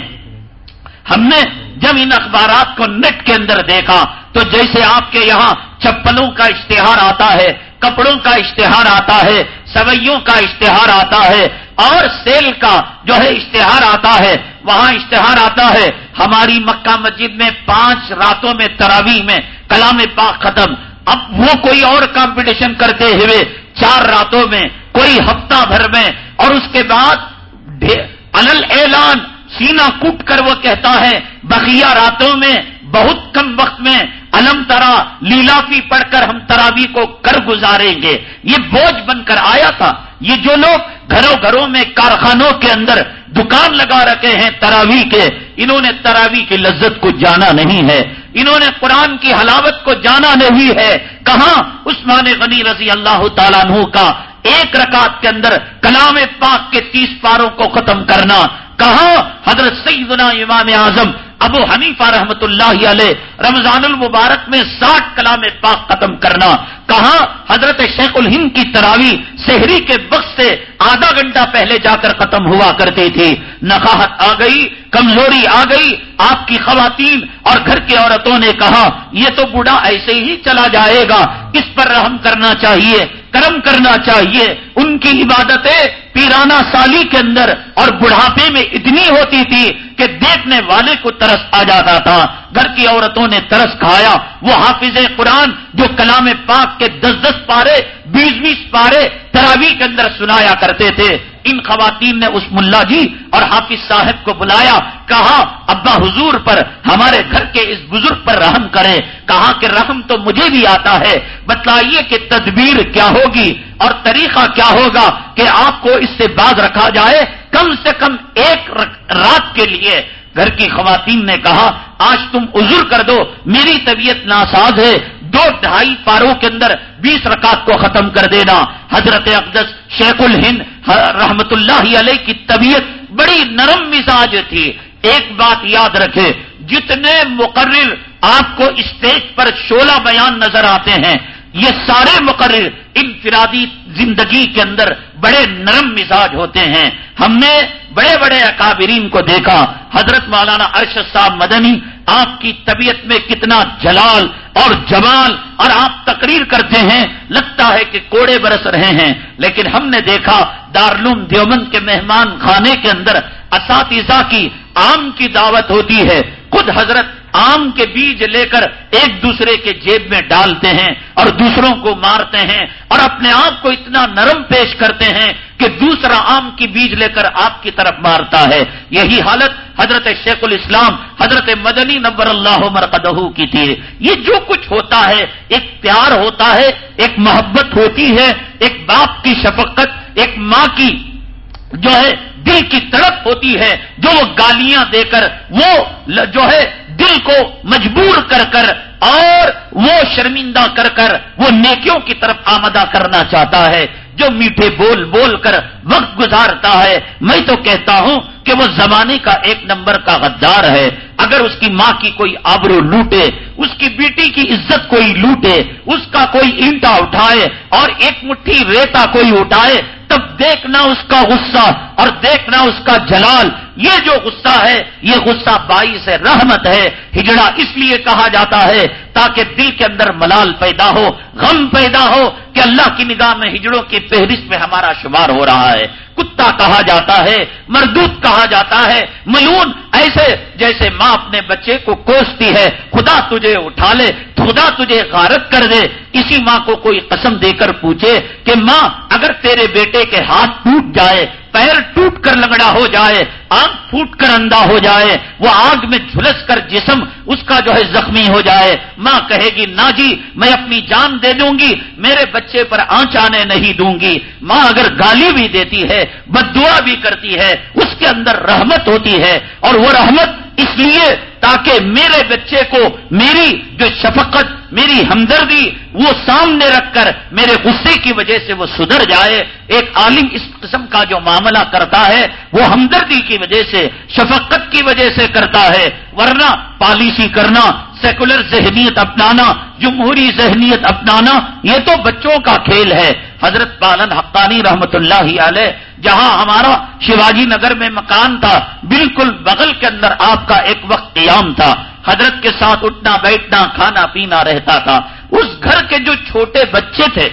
ہم نے جب ان اخبارات کو نیٹ کے اندر دیکھا تو جیسے آپ کے یہاں چپلوں کا اشتہار آتا ہے، کپڑوں کا اشتہار آتا ہے، سوئیوں کا اشتہار آتا ہے اور سیل کا جو ہے اشتہار آتا ہے، وہاں اشتہار آتا ہے۔ ہماری مکہ مسجد میں پانچ راتوں میں تراوی میں کلام پاک ختم۔ اب وہ کوئی اور کمپٹیشن کرتے ہوئے چار راتوں میں، کوئی ہفتہ بھر میں، اور اس کے بعد الل اعلان سینا کوٹ کر وہ کہتا ہے، بقیہ راتوں میں، بہت کم وقت میں الم ترا لیلافی پڑھ کر ہم تراوی کو کر گزاریں گے۔ یہ بوجھ بن کر آیا تھا۔ یہ جو لوگ گھروں گھروں میں کارخانوں کے اندر دکان لگا رکھے ہیں تراوی کے، انہوں نے تراوی کی لذت کو جانا نہیں ہے، انہوں نے قرآن کی حلاوت کو جانا نہیں ہے۔ کہاں؟ عثمان غنی رضی اللہ تعالیٰ عنہ کا ایک رکعت کے اندر کلام پاک کے تیس پاروں کو ختم کرنا۔ کہاں؟ حضرت سیدنا امام اعظم ابو حنیفہ رحمت اللہ علیہ رمضان المبارک میں ساٹھ کلام پاک ختم کرنا۔ کہاں حضرت شیخ الہند کی تراوی شہری کے وقت سے آدھا گھنٹہ پہلے جا کر ختم ہوا کرتی تھی۔ نقاہت آ گئی، کمزوری آ گئی، آپ کی خواتین اور گھر کی عورتوں نے کہا، یہ تو بوڑھا ایسے ہی چلا جائے گا، اس پر رحم کرنا چاہیے، کرم کرنا چاہیے۔ ان کی عبادتیں پیرانا سالی کے اندر اور بڑھاپے میں اتنی ہوتی تھی کہ دیکھنے والے کو ترس آ جاتا تھا۔ گھر کی عورتوں نے ترس کھایا، وہ حافظ قرآن جو کلام پاک کے دس دس پارے، بیس بیس پارے تراوی کے اندر سنایا کرتے تھے۔ ان خواتین نے اس ملا جی اور حافظ صاحب کو بلایا، کہا، ابا حضور پر ہمارے گھر کے اس بزرگ پر رحم کرے کہا کہ رحم تو مجھے بھی آتا ہے، بتلائیے کہ تدبیر کیا ہوگی اور طریقہ کیا ہوگا کہ آپ کو اس سے باز رکھا جائے کم سے کم ایک رات کے لیے۔ گھر کی خواتین نے کہا، آج تم عذر کر دو، میری طبیعت ناساز ہے، دو ڈھائی پاروں کے اندر بیس رکعت کو ختم کر دینا۔ حضرت اقدس، شیخ الہند، رحمت اللہ علیہ کی طبیعت بڑی نرم مزاج تھی۔ ایک بات یاد رکھے جتنے مقرر آپ کو اسٹیج پر شولہ بیان نظر آتے ہیں، یہ سارے مقرر انفرادی زندگی کے اندر بڑے نرم مزاج ہوتے ہیں۔ ہم نے بڑے بڑے اکابرین کو دیکھا، حضرت مولانا ارشد صاحب مدنی، آپ کی طبیعت میں کتنا جلال اور جمال اور آپ تقریر کرتے ہیں، لگتا ہے کہ کوڑے برس رہے ہیں۔ لیکن ہم نے دیکھا دارلوم دیومن کے مہمان خانے کے اندر اساتذہ کی آم کی دعوت ہوتی ہے۔ خود حضرت آم کے بیج لے کر ایک دوسرے کے جیب میں ڈالتے ہیں اور دوسروں کو مارتے ہیں اور اپنے آپ کو اتنا نرم پیش کرتے ہیں کہ دوسرا آم کی بیج لے کر آپ کی طرف مارتا ہے۔ یہی حالت حضرت شیخ الاسلام، حضرت مدنی نبر اللہ مرقدہ کی تھی۔ یہ جو کچھ ہوتا ہے، ایک پیار ہوتا ہے، ایک محبت ہوتی ہے، ایک باپ کی شفقت، ایک ماں کی جو ہے دل کی تڑپ ہوتی ہے، جو وہ گالیاں دے کر، وہ جو ہے، دل کو مجبور کر کر، اور وہ شرمندہ کر کر، وہ نیکیوں کی طرف آمدہ کرنا چاہتا ہے۔ جو میٹھے بول بول کر وقت گزارتا ہے، میں تو کہتا ہوں کہ وہ زمانے کا ایک نمبر کا غدار ہے۔ اگر اس کی ماں کی کوئی آبرو لوٹے، اس کی بیٹی کی عزت کوئی لوٹے، اس کا کوئی اینٹا اٹھائے، اور ایک مٹھی ریتا کوئی اٹھائے تب دیکھنا اس کا غصہ اور دیکھنا اس کا جلال، یہ جو غصہ ہے، یہ غصہ بائی سے رحمت ہے، ہجڑا اس لیے کہا جاتا ہے تاکہ دل کے اندر ملال پیدا ہو، غم پیدا ہو کہ اللہ کی نگاہ میں ہجڑوں کی فہرست میں ہمارا شمار ہو رہا ہے۔ کتا کہا جاتا ہے مردوت کہا جاتا ہے۔ ملون ایسے جیسے ماں اپنے بچے کو کوستی ہے، خدا تجھے اٹھا لے، خدا تجھے غارت کر دے۔ اسی ماں کو کوئی قسم دے کر پوچھے کہ ماں، اگر تیرے بیٹے کے ہاتھ ٹوٹ جائے پیر ٹوٹ کر لگڑا ہو جائے آگ پھوٹ کر اندھا ہو جائے، وہ آگ میں جھلس کر جسم اس کا جو ہے زخمی ہو جائے۔ ماں کہے گی، نا جی میں اپنی جان دے دوں گی، میرے بچے پر آنچ آنے نہیں دوں گی۔ ماں اگر گالی بھی دیتی ہے بد دعا بھی کرتی ہے، اس کے اندر رحمت ہوتی ہے اور وہ رحمت اس لیے تاکہ میرے بچے کو میری جو شفقت، میری ہمدردی وہ سامنے رکھ کر میرے غصے کی وجہ سے وہ سدھر جائے۔ ایک عالم اس قسم کا جو معاملہ کرتا ہے، وہ ہمدردی کی وجہ سے، شفقت کی وجہ سے کرتا ہے۔ ورنہ پالیسی کرنا سیکولر ذہنیت اپنانا، جمہوری ذہنیت اپنانا، یہ تو بچوں کا کھیل ہے۔ حضرت پالن حقانی رحمت اللہ علیہ، جہاں ہمارا شیواجی نگر میں مکان تھا، بالکل بغل کے اندر آپ کا ایک وقت قیام تھا۔ حضرت کے ساتھ اٹھنا، بیٹھنا، کھانا پینا رہتا تھا۔ اس گھر کے جو چھوٹے بچے تھے،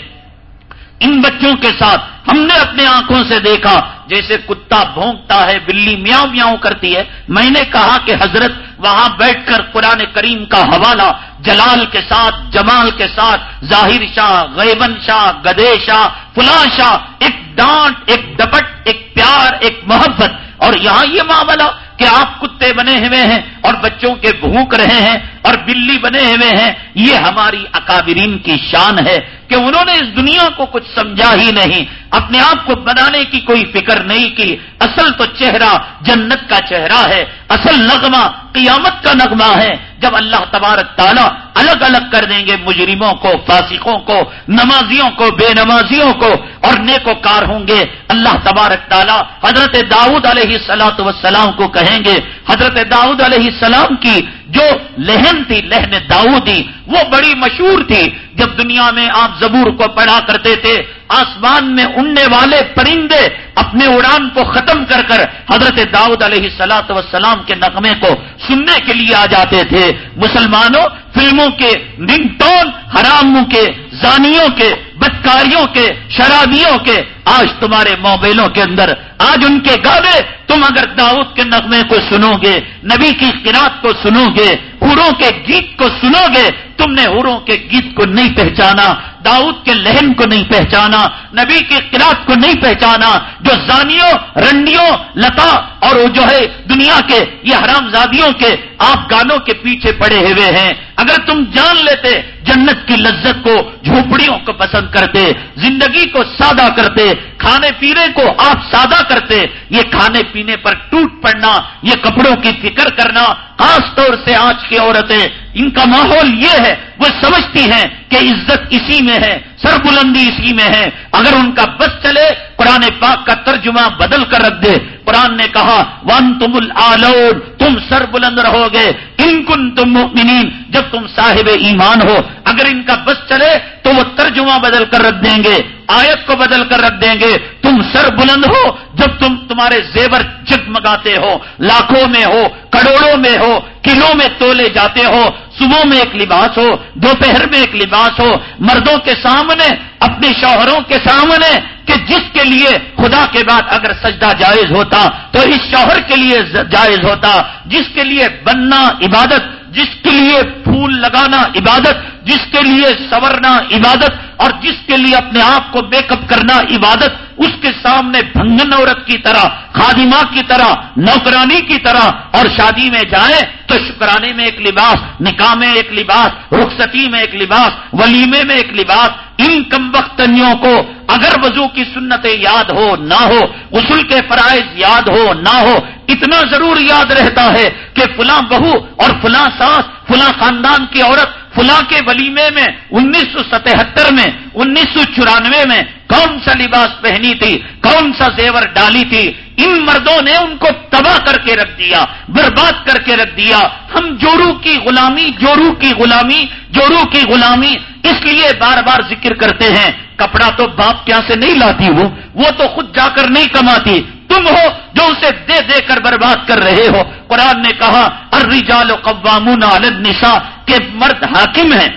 ان بچوں کے ساتھ ہم نے اپنے آنکھوں سے دیکھا۔ جیسے کتا بھونکتا ہے، بلی میاؤں میاؤں کرتی ہے۔ میں نے کہا کہ حضرت وہاں بیٹھ کر قرآن کریم کا حوالہ جلال کے ساتھ، جمال کے ساتھ، ظاہر شاہ، غیبن شاہ، گدے شاہ، فلاں شاہ، ایک ڈانٹ، ایک ڈپٹ ایک پیار، ایک محبت اور یہاں یہ معاملہ کہ آپ کتے بنے ہوئے ہیں اور بچوں کے بھوک رہے ہیں اور بلی بنے ہوئے ہیں، یہ ہماری اکابرین کی شان ہے کہ انہوں نے اس دنیا کو کچھ سمجھا ہی نہیں۔ اپنے آپ کو بنانے کی کوئی فکر نہیں کی۔ اصل تو چہرہ جنت کا چہرہ ہے، اصل نغمہ قیامت کا نغمہ ہے۔ جب اللہ تبارک تعالیٰ الگ الگ کر دیں گے مجرموں کو، فاسقوں کو، نمازیوں کو، بے نمازیوں کو اور نیک و کار ہوں گے، اللہ تبارک تعالیٰ حضرت داؤد علیہ السلام وسلام کو کہیں گے، حضرت داؤد علیہ السلام کی جو لہن تھی، لہن داؤدی، وہ بڑی مشہور تھی۔ جب دنیا میں آپ زبور کو پڑھا کرتے تھے، آسمان میں اڑنے والے پرندے اپنے اڑان کو ختم کر کر حضرت داؤد علیہ سلاط وسلام کے نغمے کو سننے کے لیے آ جاتے تھے۔ مسلمانوں، فلموں کے رنگ ٹون حراموں کے، زانیوں کے بدکاریوں کے، شرابیوں کے، آج تمہارے موبائلوں کے اندر، آج ان کے گانے تم اگر داؤد کے نغمے کو سنو گے، نبی کی قرات کو سنو گے ہوروں کے گیت کو سنو گے تم نے ہوروں کے گیت کو نہیں پہچانا، داؤد کے لہن کو نہیں پہچانا، نبی کی قرات کو نہیں پہچانا، جو زانیوں، رنڈیوں، لتا اور وہ جو ہے دنیا کے، یہ حرام زادیوں کے آپ گانوں کے پیچھے پڑے ہوئے ہیں۔ اگر تم جان لیتے، جنت کی لذت کو جھوپڑیوں کو پسند کرتے، زندگی کو سادہ کرتے، کھانے پینے کو آپ سادہ کرتے، یہ کھانے پینے پر ٹوٹ پڑنا، یہ کپڑوں کی فکر کرنا، خاص طور سے آج کی عورتیں ان کا ماحول یہ ہے، وہ سمجھتی ہیں کہ عزت اسی میں ہے سر بلندی اسی میں ہے۔ اگر ان کا بس چلے، قرآن پاک کا ترجمہ بدل کر رکھ دے۔ قرآن نے کہا ون تم العلون تم سر بلند رہو گے ان کن تم مؤمنین جب تم صاحب ایمان ہو۔ اگر ان کا بس چلے، تو وہ ترجمہ بدل کر رکھ دیں گے، آیت کو بدل کر رکھ دیں گے۔ تم سر بلند ہو جب تم تمہارے زیور جگمگاتے ہو، لاکھوں میں ہو، کروڑوں میں ہو کلو میں تولے جاتے ہو صبح میں ایک لباس ہو، دوپہر میں ایک لباس ہو، مردوں کے سامنے، اپنے شوہروں کے سامنے، کہ جس کے لیے خدا کے بعد اگر سجدہ جائز ہوتا تو اس شوہر کے لیے جائز ہوتا، جس کے لیے بننا عبادت، جس کے لیے پھول لگانا عبادت، جس کے لیے سورنا عبادت اور جس کے لیے اپنے آپ کو میک اپ کرنا عبادت، اس کے سامنے بھنگن عورت کی طرح خادمہ کی طرح، نوکرانی کی طرح، اور شادی میں جائیں تو شکرانے میں ایک لباس، نکاح میں ایک لباس، رخصتی میں ایک لباس، ولیمے میں ایک لباس، ان کم وقتوں کو اگر وضو کی سنتیں یاد ہو، نہ ہو، غسل کے فرائض یاد ہو، نہ ہو، اتنا ضرور یاد رہتا ہے کہ فلاں بہو اور فلاں ساس فلاں خاندان کی عورت فلاں کے ولیمے میں، انیس سو ستہتر میں، انیس سو چورانوے میں کون سا لباس پہنی تھی، کون سا زیور ڈالی تھی؟ ان مردوں نے ان کو تباہ کر کے رکھ دیا، برباد کر کے رکھ دیا۔ ہم جورو کی غلامی جورو کی غلامی جورو کی غلامی، اس لیے بار بار ذکر کرتے ہیں۔ کپڑا تو باپ کیا سے نہیں لاتی وہ وہ تو خود جا کر نہیں کماتی۔ تم ہو جو اسے دے دے کر برباد کر رہے ہو۔ قرآن نے کہا، الرجال قوامون علی النساء، کہ مرد حاکم ہیں۔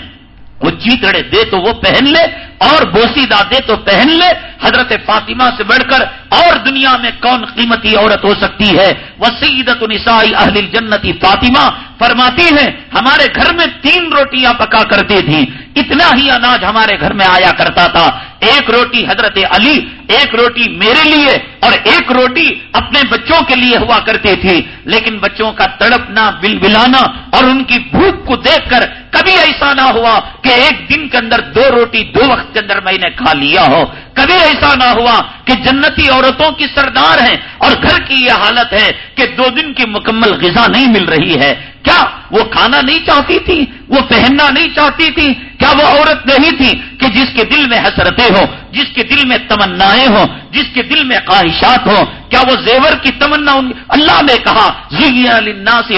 وہ چیتڑے دے تو وہ پہن لے اور بوسیدہ دے تو پہن لے۔ حضرت فاطمہ سے بڑھ کر اور دنیا میں کون قیمتی عورت ہو سکتی ہے؟ وہ سیدت نسائی اہل جنتی فاطمہ فرماتی ہیں، ہمارے گھر میں تین روٹیاں پکا کرتی تھی اتنا ہی اناج ہمارے گھر میں آیا کرتا تھا۔ ایک روٹی حضرت علی، ایک روٹی میرے لیے اور ایک روٹی اپنے بچوں کے لیے ہوا کرتی تھی لیکن بچوں کا تڑپنا بل بلانا اور ان کی بھوک کو دیکھ کر کبھی ایسا نہ ہوا کہ ایک دن کے اندر دو روٹی دو وقت کے اندر میں نے کھا لیا ہو۔ کبھی ایسا نہ ہوا کہ جنتی اور عورتوں کی سردار ہیں اور گھر کی یہ حالت ہے کہ دو دن کی مکمل غذا نہیں مل رہی ہے۔ کیا وہ کھانا نہیں چاہتی تھی؟ وہ پہننا نہیں چاہتی تھی؟ کیا وہ عورت نہیں تھی؟ کہ جس کے دل میں حسرتیں ہوں، جس کے دل میں تمنائیں ہوں، جس کے دل میں خواہشات ہوں، کیا وہ زیور کی تمنا اللہ نے کہا؟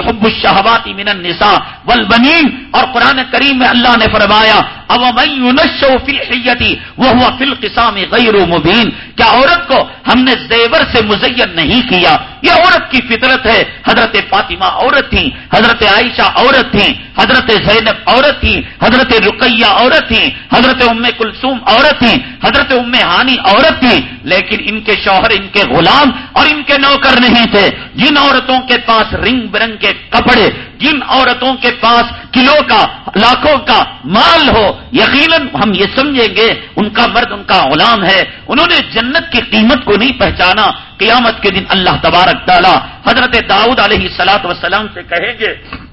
حب الشہواتی من النساء والبنین اور قرآن کریم میں اللہ نے فرمایا اب فی وہ ہوا فل غیر مبین کیا عورت کو ہم نے زیور سے مزین نہیں کیا؟ یہ عورت کی فطرت ہے۔ حضرت فاطمہ عورت تھی حضرت عائشہ عورت تھی حضرت زینب عورت تھی حضرت رقیہ عورت تھی حضرت ام کلثوم عورت تھی حضرت ام ہانی عورت تھی لیکن ان کے شوہر، ان کے غلام اور ان کے نوکر نہیں تھے۔ جن عورتوں کے پاس رنگ برنگ کے کپڑے، جن عورتوں کے پاس کلو کا، لاکھوں کا مال ہو، یقیناً ہم یہ سمجھیں گے، ان کا مرد، ان کا غلام ہے۔ انہوں نے جنت کی قیمت کو نہیں پہچانا۔ قیامت کے دن اللہ تبارک تعالیٰ حضرت داؤد علیہ سلاط وسلام سے کہیں گے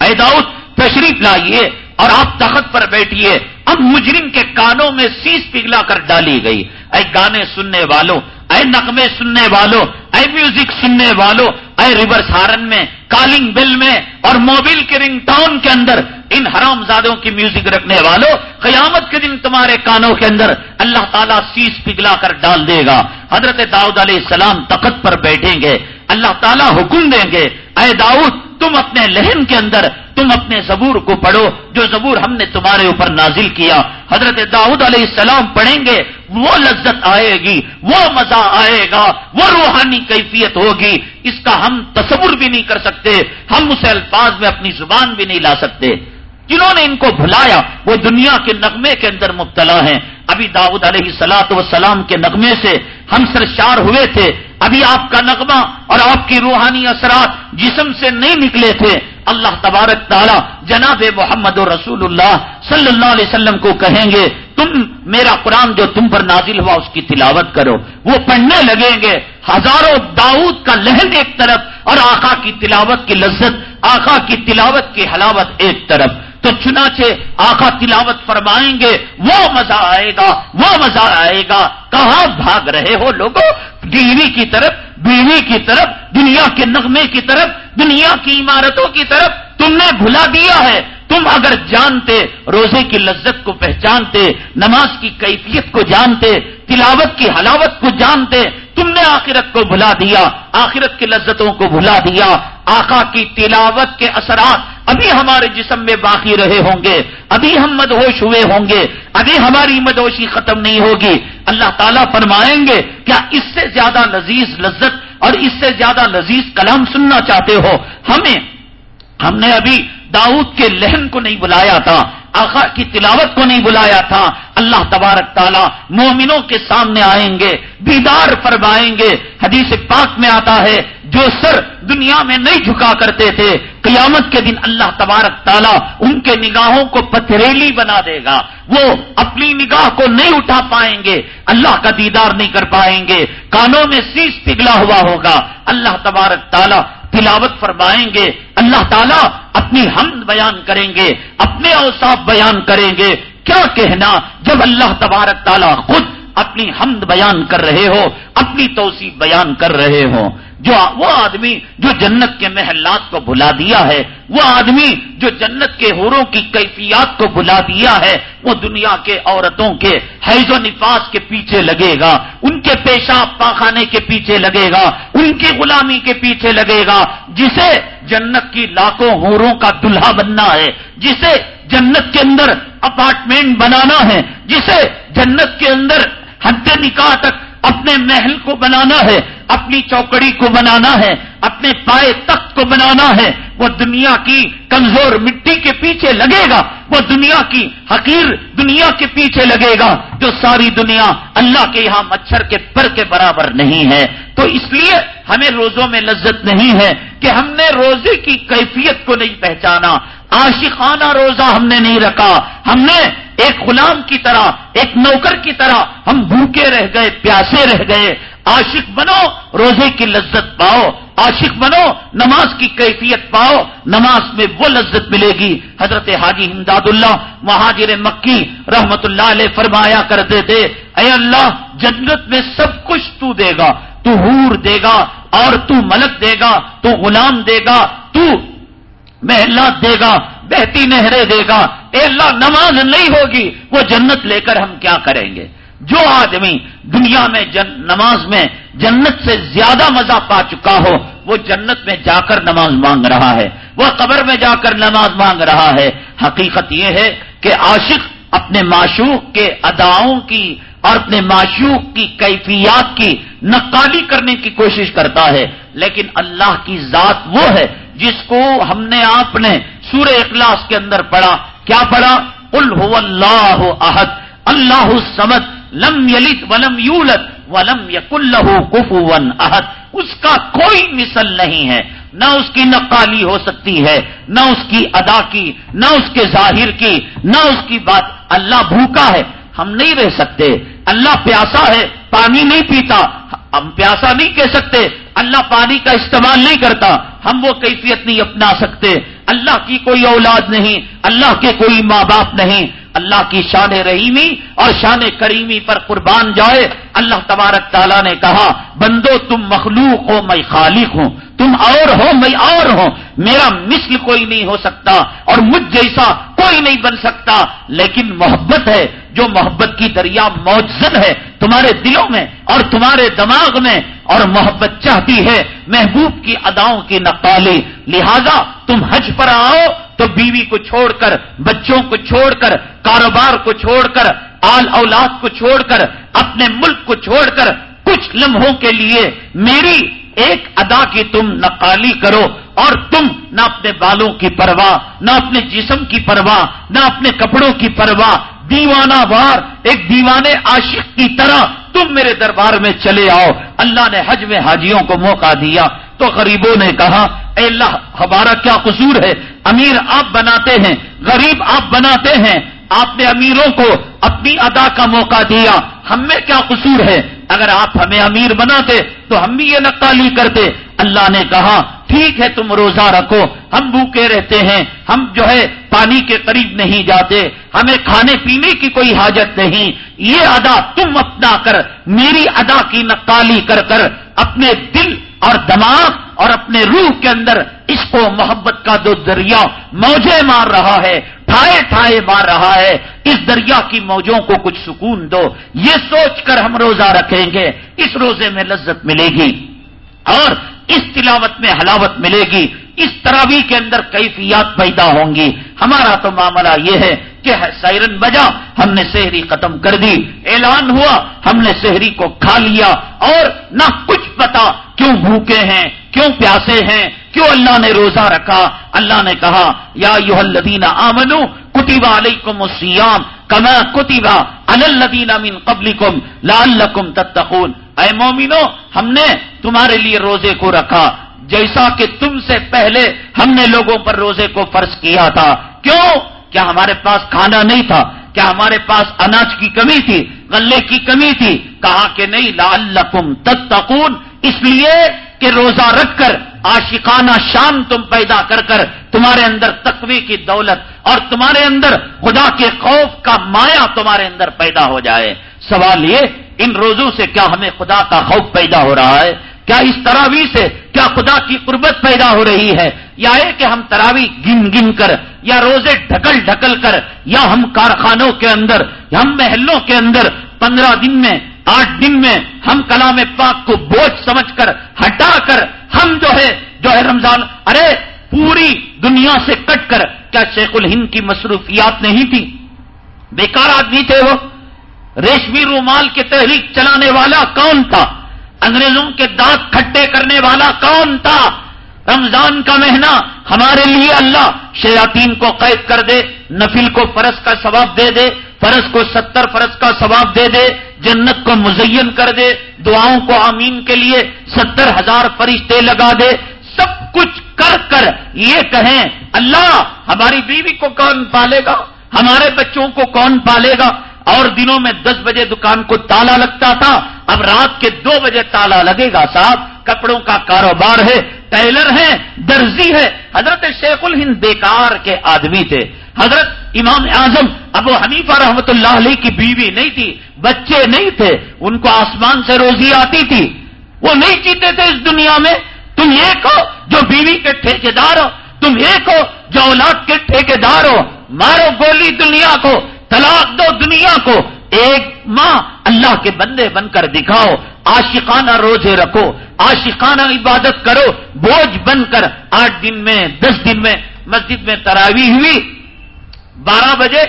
اے داؤد، تشریف لائیے اور آپ تخت پر بیٹھیے۔ اب مجرم کے کانوں میں سیس پگلا کر ڈالی گئی۔ اے گانے سننے والوں، اے نغمے سننے والوں، اے میوزک سننے والوں، اے ریورس ہارن میں، کالنگ بل میں اور موبائل کے رنگ ٹاؤن کے اندر، ان حرام زادوں کی میوزک رکھنے والوں، قیامت کے دن تمہارے کانوں کے اندر اللہ تعالیٰ سیس پگلا کر ڈال دے گا۔ حضرت داؤد علیہ السلام تخت پر بیٹھیں گے۔ اللہ تعالیٰ حکم دیں گے۔ اے داؤد تم اپنے لہن کے اندر تم اپنے زبور کو پڑھو، جو زبور ہم نے تمہارے اوپر نازل کیا۔ حضرت داؤد علیہ السلام پڑھیں گے، وہ لذت آئے گی، وہ مزہ آئے گا، وہ روحانی کیفیت ہوگی۔ اس کا ہم تصور بھی نہیں کر سکتے، ہم اسے الفاظ میں اپنی زبان بھی نہیں لا سکتے۔ جنہوں نے ان کو بھلایا، وہ دنیا کے نغمے کے اندر مبتلا ہیں۔ ابھی داؤد علیہ سلاط وسلام کے نغمے سے ہم سرشار ہوئے تھے۔ ابھی آپ کا نغمہ اور آپ کی روحانی اثرات جسم سے نہیں نکلے تھے، اللہ تبارک تعالیٰ جناب محمد رسول اللہ صلی اللہ علیہ وسلم کو کہیں گے، تم میرا قرآن جو تم پر نازل ہوا اس کی تلاوت کرو۔ وہ پڑھنے لگیں گے۔ ہزاروں داؤد کا لہن ایک طرف اور آقا کی تلاوت کی لذت، آقا کی تلاوت کی حلاوت ایک طرف۔ تو چنانچہ آقا تلاوت فرمائیں گے، وہ مزہ آئے گا، وہ مزہ آئے گا۔ کہاں بھاگ رہے ہو لوگوں بیوی کی طرف، بیوی کی طرف، دنیا کے نغمے کی طرف، دنیا کی عمارتوں کی طرف۔ تم نے بھلا دیا ہے۔ تم اگر جانتے، روزے کی لذت کو پہچانتے، نماز کی کیفیت کو جانتے، تلاوت کی حلاوت کو جانتے، تم نے آخرت کو بھلا دیا، آخرت کی لذتوں کو بھلا دیا، آقا کی تلاوت کے اثرات ابھی ہمارے جسم میں باقی رہے ہوں گے، ابھی ہم مدہوش ہوئے ہوں گے، ابھی ہماری مدوشی ختم نہیں ہوگی۔ اللہ تعالیٰ فرمائیں گے، کیا اس سے زیادہ لذیذ لذت اور اس سے زیادہ لذیذ کلام سننا چاہتے ہو؟ ہمیں، ہم نے ابھی داؤد کے لہن کو نہیں بلایا تھا آخا کی تلاوت کو نہیں بلایا تھا۔ اللہ تبارک تعالیٰ مومنوں کے سامنے آئیں گے، دیدار فرمائیں گے۔ حدیث پاک میں آتا ہے، جو سر دنیا میں نہیں جھکا کرتے تھے، قیامت کے دن اللہ تبارک تعالیٰ ان کے نگاہوں کو پتھریلی بنا دے گا۔ وہ اپنی نگاہ کو نہیں اٹھا پائیں گے، اللہ کا دیدار نہیں کر پائیں گے۔ کانوں میں سیس پگلا ہوا ہوگا۔ اللہ تبارک تعالیٰ تلاوت فرمائیں گے۔ اللہ تعالیٰ اپنی حمد بیان کریں گے، اپنے اوساف بیان کریں گے۔ کیا کہنا؟ جب اللہ تبارک تعالیٰ خود اپنی حمد بیان کر رہے ہو، اپنی توسیع بیان کر رہے ہو۔ جو وہ آدمی جو جنت کے محلات کو بلا دیا ہے، وہ آدمی جو جنت کے حوروں کی کیفیات کو بلا دیا ہے، وہ دنیا کے عورتوں کے حیض و نفاس کے پیچھے لگے گا، ان کے پیشاب پاخانے کے پیچھے لگے گا، ان کی غلامی کے پیچھے لگے گا۔ جسے جنت کی لاکھوں حوروں کا دلہا بننا ہے، جسے جنت کے اندر اپارٹمنٹ بنانا ہے، جسے جنت کے اندر حد نکاح تک اپنے محل کو بنانا ہے، اپنی چوکڑی کو بنانا ہے، اپنے پائے تخت کو بنانا ہے۔ وہ دنیا کی کمزور مٹی کے پیچھے لگے گا۔ وہ دنیا کی حقیر دنیا کے پیچھے لگے گا۔ جو ساری دنیا اللہ کے یہاں مچھر کے پر کے برابر نہیں ہے۔ تو اس لیے ہمیں روزوں میں لذت نہیں ہے کہ ہم نے روزے کی کیفیت کو نہیں پہچانا۔ عاشقانہ روزہ ہم نے نہیں رکھا۔ ہم نے ایک غلام کی طرح، ایک نوکر کی طرح ہم بھوکے رہ گئے، پیاسے رہ گئے۔ عاشق بنو، روزے کی لذت پاؤ۔ عاشق بنو، نماز کی کیفیت پاؤ۔ نماز میں وہ لذت ملے گی۔ حضرت حاجی امداد اللہ مہاجر مکی رحمت اللہ علیہ فرمایا کرتے تھے، اے اللہ، جنت میں سب کچھ تو دے گا۔ تو حور دے گا، اور تو ملک دے گا، تو غلام دے گا، تو محلات دے گا۔ بہتی نہریں دے گا۔ اے اللہ، نماز نہیں ہوگی، وہ جنت لے کر ہم کیا کریں گے؟ جو آدمی دنیا میں جن، نماز میں جنت سے زیادہ مزہ پا چکا ہو، وہ جنت میں جا کر نماز مانگ رہا ہے۔ وہ قبر میں جا کر نماز مانگ رہا ہے۔ حقیقت یہ ہے کہ عاشق اپنے معشوق کے اداؤں کی اور اپنے معشوق کی کیفیات کی نقالی کرنے کی کوشش کرتا ہے۔ لیکن اللہ کی ذات وہ ہے جس کو ہم نے، آپ نے سورہ اخلاص کے اندر پڑھا۔ کیا پڑھا؟ هو اللہ احد۔ اللہ سمت لم یلت ولم یولت ولم یق اللہ کفو احد۔ اس کا کوئی مثل نہیں ہے۔ نہ اس کی نقالی ہو سکتی ہے، نہ اس کی ادا کی، نہ اس کے ظاہر کی، نہ اس کی بات۔ اللہ بھوکا ہے، ہم نہیں رہ سکتے۔ اللہ پیاسا ہے، پانی نہیں پیتا۔ ہم پیاسا نہیں کہہ سکتے۔ اللہ پانی کا استعمال نہیں کرتا۔ ہم وہ کیفیت نہیں اپنا سکتے۔ اللہ کی کوئی اولاد نہیں، اللہ کے کوئی ماں باپ نہیں۔ اللہ کی شان رحیمی اور شان کریمی پر قربان جائے۔ اللہ تبارک تعالیٰ نے کہا، بندو تم مخلوق ہو، میں خالق ہوں۔ تم اور ہو، میں اور ہوں۔ میرا مثل کوئی نہیں ہو سکتا۔ اور مجھ جیسا کوئی نہیں بن سکتا لیکن محبت ہے جو محبت کی دریا موجود ہے تمہارے دلوں میں اور تمہارے دماغ میں اور محبت چاہتی ہے محبوب کی اداؤں کی نقالی لہذا تم حج پر آؤ تو بیوی کو چھوڑ کر بچوں کو چھوڑ کر کاروبار کو چھوڑ کر آل اولاد کو چھوڑ کر اپنے ملک کو چھوڑ کر کچھ لمحوں کے لیے میری ایک ادا کی تم نقالی کرو اور تم نہ اپنے بالوں کی پرواہ، نہ اپنے جسم کی پرواہ، نہ اپنے کپڑوں کی پرواہ۔ دیوانہ وار، ایک دیوانے عاشق کی طرح تم میرے دربار میں چلے آؤ۔ اللہ نے حج میں حاجیوں کو موقع دیا۔ تو غریبوں نے کہا، اے اللہ، ہمارا کیا قصور ہے؟ امیر آپ بناتے ہیں، غریب آپ بناتے ہیں۔ آپ نے امیروں کو اپنی ادا کا موقع دیا۔ ہم میں کیا قصور ہے؟ اگر آپ ہمیں امیر بناتے تو ہم بھی یہ نقالی کرتے۔ اللہ نے کہا، ٹھیک ہے، تم روزہ رکھو، ہم بھوکے رہتے ہیں، ہم جو ہے پانی کے قریب نہیں جاتے، ہمیں کھانے پینے کی کوئی حاجت نہیں، یہ ادا تم اپنا کر، میری ادا کی نقالی کر کر، اپنے دل اور دماغ اور اپنے روح کے اندر اس کو محبت کا دو دریا موجے مار رہا ہے، ٹھائے ٹھائے مار رہا ہے، اس دریا کی موجوں کو کچھ سکون دو۔ یہ سوچ کر ہم روزہ رکھیں گے، اس روزے میں لذت ملے گی۔ اور اس تلاوت میں حلاوت ملے گی، اس تراوی کے اندر کیفیات پیدا ہوں گی۔ ہمارا تو معاملہ یہ ہے کہ سائرن بجا، ہم نے شہری ختم کر دی، اعلان ہوا، ہم نے شہری کو کھا لیا اور نہ کچھ پتا کیوں بھوکے ہیں، کیوں پیاسے ہیں، کیوں اللہ نے روزہ رکھا۔ اللہ نے کہا، یا یو الدین آمنو کتیبہ علیکم السیام کما کتیبہ الدین امین قبل کم لال تتقون۔ اے مومنو، ہم نے تمہارے لیے روزے کو رکھا۔ جیسا کہ تم سے پہلے ہم نے لوگوں پر روزے کو فرض کیا تھا۔ کیوں؟ کیا ہمارے پاس کھانا نہیں تھا؟ کیا ہمارے پاس اناج کی کمی تھی؟ غلے کی کمی تھی؟ کہا کہ نہیں لال تتقون۔ اس لیے کہ روزہ رکھ کر آشقانہ شان تم پیدا کر کر، تمہارے اندر تقوی کی دولت اور تمہارے اندر خدا کے خوف کا مایا تمہارے اندر پیدا ہو جائے۔ سوال یہ ان روزوں سے کیا ہمیں خدا کا خوف پیدا ہو رہا ہے؟ کیا اس تراوی سے کیا خدا کی قربت پیدا ہو رہی ہے؟ یا کہ ہم تراوی گن گن کر، یا روزے ڈھکل ڈھکل کر، یا ہم کارخانوں کے اندر، یا ہم محلوں کے اندر پندرہ دن میں، آٹھ دن میں ہم کلام پاک کو بوجھ سمجھ کر، ہٹا کر ہم جو ہے جو ہے رمضان، ارے، پوری دنیا سے کٹ کر، کیا شیخ الہند کی مصروفیات نہیں تھی؟ بیکار آدمی تھے وہ۔ ریشمی رومال کی تحریک چلانے والا کون تھا؟ انگریزوں کے دانت کھٹے کرنے والا کون تھا؟ رمضان کا مہینہ ہمارے لیے اللہ شیاطین کو قید کر دے، نفل کو فرض کا ثواب دے دے، فرض کو ستر فرض کا ثواب دے دے، جنت کو مزین کر دے، دعاؤں کو آمین کے لیے ستر ہزار فرشتے لگا دے، سب کچھ کر کر یہ کہیں، اللہ ہماری بیوی کو کون پالے گا؟ ہمارے بچوں کو کون پالے گا؟ اور دنوں میں دس بجے دکان کو تالا لگتا تھا، اب رات کے دو بجے تالا لگے گا صاحب۔ کپڑوں کا کاروبار ہے، ٹیلر ہے، درزی ہے۔ حضرت شیخ الہند بیکار کے آدمی تھے۔ حضرت امام اعظم ابو حنیفہ رحمت اللہ علیہ کی بیوی نہیں تھی، بچے نہیں تھے۔ ان کو آسمان سے روزی آتی تھی۔ وہ نہیں جیتے تھے اس دنیا میں۔ تم ایک ہو جو بیوی کے ٹھیکے دار ہو۔ تم ایک ہو جو اولاد کے ٹھیکے دار ہو۔ مارو گولی دنیا کو۔ طلاق دو دنیا کو ایک ماں اللہ کے بندے بن کر دکھاؤ، عاشقانہ روزے رکھو، عاشقانہ عبادت کرو، بوجھ بن کر آٹھ دن میں، دس دن میں مسجد میں تراوی ہوئی۔ بارہ بجے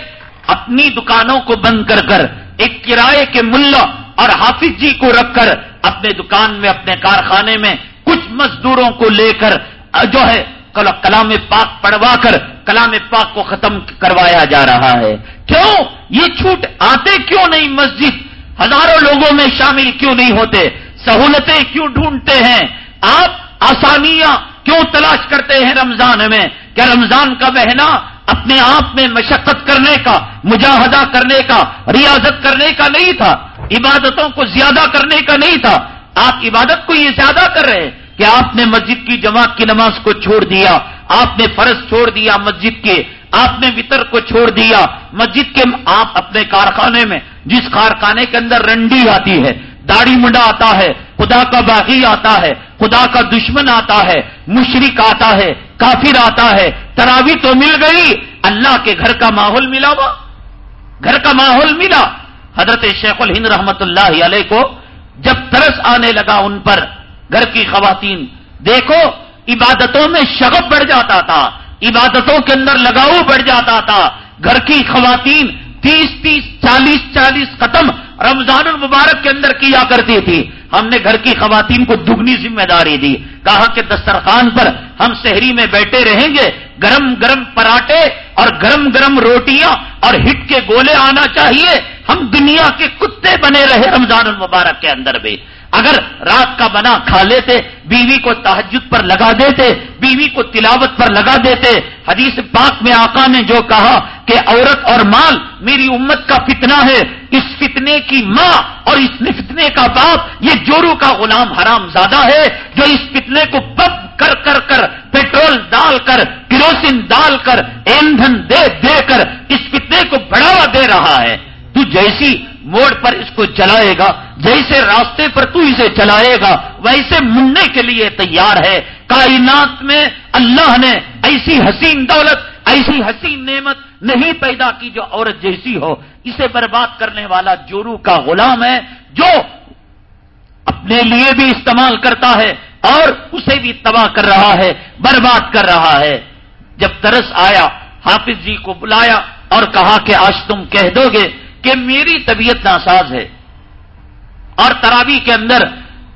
اپنی دکانوں کو بند کر کر، ایک کرائے کے ملا اور حافظ جی کو رکھ کر اپنے دکان میں، اپنے کارخانے میں کچھ مزدوروں کو لے کر، جو ہے کلام پاک پڑوا کر کلام پاک کو ختم کروایا جا رہا ہے۔ کیوں؟ یہ چھوٹ آتے کیوں نہیں مسجد؟ ہزاروں لوگوں میں شامل کیوں نہیں ہوتے؟ سہولتیں کیوں ڈھونڈتے ہیں؟ آپ آسانیاں کیوں تلاش کرتے ہیں رمضان میں؟ کیا رمضان کا بہنا اپنے آپ میں مشقت کرنے کا، مجاہدہ کرنے کا، ریاضت کرنے کا نہیں تھا؟ عبادتوں کو زیادہ کرنے کا نہیں تھا؟ آپ عبادت کو یہ زیادہ کر رہے ہیں۔ کہ آپ نے مسجد کی جماعت کی نماز کو چھوڑ دیا؟ آپ نے فرض چھوڑ دیا مسجد کے، آپ نے وطر کو چھوڑ دیا۔ مسجد کے آپ اپنے کارخانے میں، جس کارخانے کے اندر رنڈی آتی ہے، داڑھی منڈا آتا ہے، خدا کا باغی آتا ہے، خدا کا دشمن آتا ہے مشرق آتا ہے، کافر آتا ہے، تراوی تو مل گئی۔ اللہ کے گھر کا ماحول ملا ہوا گھر کا ماحول ملا۔ حضرت شیخ الہند رحمت اللہ علیہ کو جب ترس آنے لگا ان پر، گھر کی خواتین، دیکھو عبادتوں میں شغب بڑھ جاتا تھا، عبادتوں کے اندر لگاؤ بڑھ جاتا تھا۔ گھر کی خواتین تیس تیس چالیس چالیس ختم رمضان المبارک کے اندر کیا کرتی تھی۔ ہم نے گھر کی خواتین کو دگنی ذمہ داری دی۔ کہا کہ دسترخوان پر ہم شہری میں بیٹھے رہیں گے، گرم گرم پراٹھے اور گرم گرم روٹیاں اور ہٹ کے گولے آنا چاہیے۔ ہم دنیا کے کتے بنے رہے رمضان المبارک کے اندر بھی۔ اگر رات کا بنا کھا لیتے، بیوی کو تحجد پر لگا دیتے، بیوی کو تلاوت پر لگا دیتے، حدیث پاک میں آقا نے جو کہا کہ عورت اور مال میری امت کا فتنہ ہے، اس فتنے کی ماں اور اس فتنے کا باپ، یہ جورو کا غلام حرام زیادہ ہے، جو اس فتنے کو پب کر کر کر، پیٹرول ڈال کر کروسن ڈال کر، ایندھن دے دے کر، اس فتنے کو بڑھاوا دے رہا ہے۔ تو جیسی موڑ پر اس کو چلائے گا، جیسے راستے پر تو اسے چلائے گا، ویسے مننے کے لیے تیار ہے۔ کائنات میں اللہ نے ایسی حسین دولت، ایسی حسین نعمت نہیں پیدا کی جو عورت جیسی ہو۔ اسے برباد کرنے والا جورو کا غلام ہے، جو اپنے لیے بھی استعمال کرتا ہے اور اسے بھی تباہ کر رہا ہے، برباد کر رہا ہے۔ جب ترس آیا، حافظ جی کو بلایا اور کہا کہ آج تم کہہ دو گے کہ میری طبیعت ناساز ہے اور تراوی کے اندر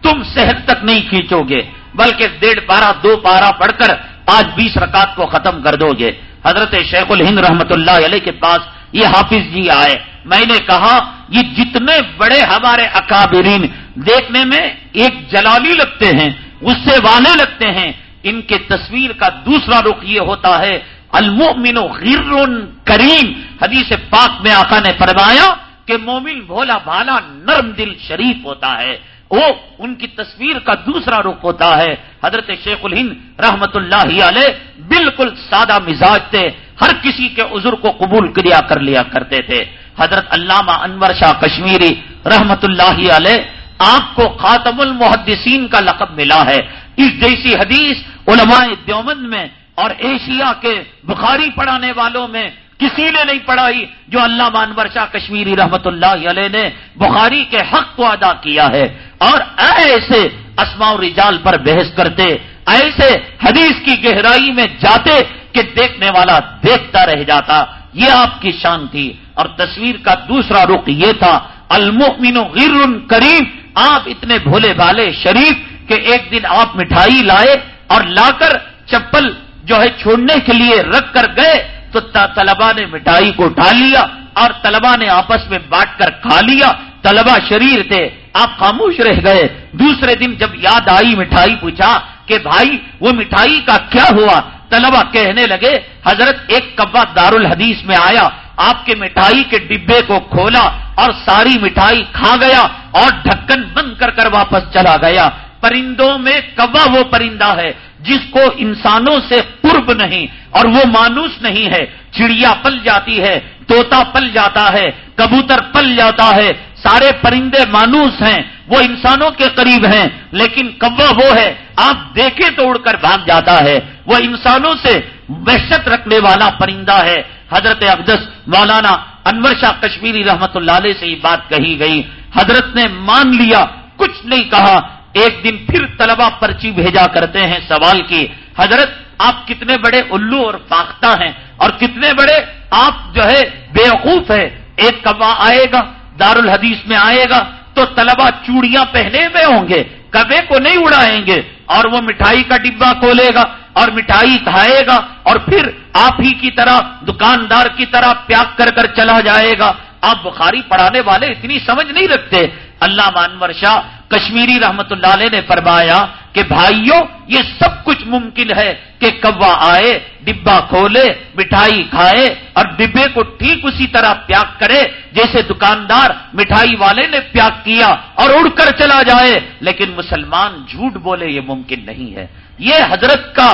تم صحت تک نہیں کھینچو گے، بلکہ ڈیڑھ پارا دو پارا پڑھ کر آج بیس رکعت کو ختم کر دو گے۔ حضرت شیخ الہند رحمت اللہ علیہ کے پاس یہ حافظ جی آئے۔ میں نے کہا، یہ جتنے بڑے ہمارے اکابرین دیکھنے میں ایک جلالی لگتے ہیں، غصے والے لگتے ہیں، ان کے تصویر کا دوسرا رخ یہ ہوتا ہے المؤمن غر کریم حدیث پاک میں آقا نے فرمایا کہ مومن بھولا بھالا نرم دل شریف ہوتا ہے۔ وہ ان کی تصویر کا دوسرا رخ ہوتا ہے۔ حضرت شیخ الہند رحمت اللہ علیہ بالکل سادہ مزاج تھے۔ ہر کسی کے عذر کو قبول کریا کر لیا کرتے تھے۔ حضرت علامہ انور شاہ کشمیری رحمت اللہ علیہ آپ کو خاتم المحدثین کا لقب ملا ہے۔ اس جیسی حدیث علماء دیومند میں اور ایشیا کے بخاری پڑھانے والوں میں کسی نے نہیں پڑھائی جو اللہ مانور شاہ کشمیری رحمت اللہ علیہ نے بخاری کے حق کو ادا کیا ہے اور ایسے اسماء رجال پر بحث کرتے، ایسے حدیث کی گہرائی میں جاتے کہ دیکھنے والا دیکھتا رہ جاتا۔ یہ آپ کی شان تھی۔ اور تصویر کا دوسرا رخ یہ تھا، المؤمن غیر کریم، آپ اتنے بھولے بھالے شریف کہ ایک دن آپ مٹھائی لائے اور لا کر چپل جو ہے چھوڑنے کے لیے رکھ کر گئے، تو طلبا نے مٹھائی کو اٹھا لیا اور طلبا نے آپس میں بانٹ کر کھا لیا۔ طلبا شریر تھے، آپ خاموش رہ گئے۔ دوسرے دن جب یاد آئی، مٹھائی پوچھا کہ بھائی، وہ مٹھائی کا کیا ہوا؟ طلبا کہنے لگے، حضرت ایک کبا دار الحدیث میں آیا، آپ کے مٹھائی کے ڈبے کو کھولا اور ساری مٹھائی کھا گیا اور ڈھکن بند کر کر واپس چلا گیا۔ پرندوں میں کبا وہ پرندہ ہے جس کو انسانوں سے قرب نہیں اور وہ مانوس نہیں ہے۔ چڑیا پل جاتی ہے توتا پل جاتا ہے، کبوتر پل جاتا ہے۔ سارے پرندے مانوس ہیں، وہ انسانوں کے قریب ہیں، لیکن کبا وہ ہے۔ آپ دیکھیں تو اڑ کر بھاگ جاتا ہے۔ وہ انسانوں سے وحشت رکھنے والا پرندہ ہے۔ حضرت اقدس مولانا انور شاہ کشمیری رحمت اللہ علیہ سے یہ بات کہی گئی۔ حضرت نے مان لیا، کچھ نہیں کہا۔ ایک دن پھر طلبہ پرچی بھیجا کرتے ہیں سوال کی، حضرت، آپ کتنے بڑے الو اور فاختہ ہیں؟ اور کتنے بڑے آپ جو ہے بیوقوف ہے ایک کبا آئے گا؟ دار الحدیث میں آئے گا۔ تو طلبہ چوڑیاں پہنے ہوئے ہوں گے، کبے کو نہیں اڑائیں گے۔ اور وہ مٹھائی کا ڈبا کھولے گا اور مٹھائی کھائے گا اور پھر آپ ہی کی طرح، دکاندار کی طرح پیاک کر کر چلا جائے گا۔ آپ بخاری پڑھانے والے اتنی سمجھ نہیں رکھتے۔ اللہ مانور شاہ کشمیری رحمت اللہ علیہ نے فرمایا کہ بھائیوں یہ سب کچھ ممکن ہے کہ کوا آئے ڈبا کھولے، مٹھائی کھائے اور ڈبے کو ٹھیک اسی طرح پیاک کرے جیسے دکاندار مٹھائی والے نے پیاک کیا اور اڑ کر چلا جائے۔ لیکن مسلمان جھوٹ بولے، یہ ممکن نہیں ہے۔ یہ حضرت کا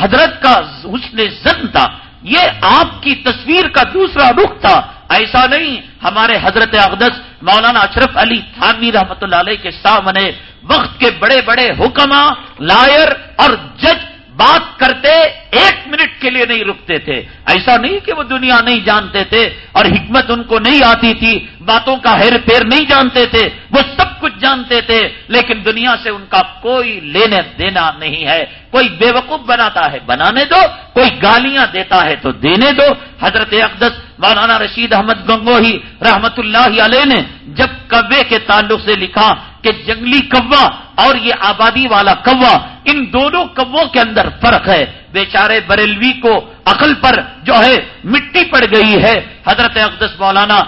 حضرت کا حسن زن تھا۔ یہ آپ کی تصویر کا دوسرا رخ تھا۔ ایسا نہیں، ہمارے حضرت اقدس مولانا اشرف علی تھانوی رحمت اللہ علیہ کے سامنے وقت کے بڑے بڑے حکما لائر اور جج بات کرتے، ایک منٹ کے لیے نہیں رکتے تھے۔ ایسا نہیں کہ وہ دنیا نہیں جانتے تھے اور حکمت ان کو نہیں آتی تھی، باتوں کا ہیر پیر نہیں جانتے تھے، وہ سب کچھ جانتے تھے، لیکن دنیا سے ان کا کوئی لینے دینا نہیں ہے۔ کوئی بے وقوف بناتا ہے، بنانے دو، کوئی گالیاں دیتا ہے تو دینے دو۔ حضرت اقدس مولانا رشید احمد گنگوہی رحمت اللہ علیہ نے جب کبے کے تعلق سے لکھا کہ جنگلی کوا اور یہ آبادی والا کوا ان دونوں کبوں کے اندر فرق ہے۔ بیچارے بریلوی کو عقل پر جو ہے، مٹی پڑ گئی ہے۔ حضرت اقدس مولانا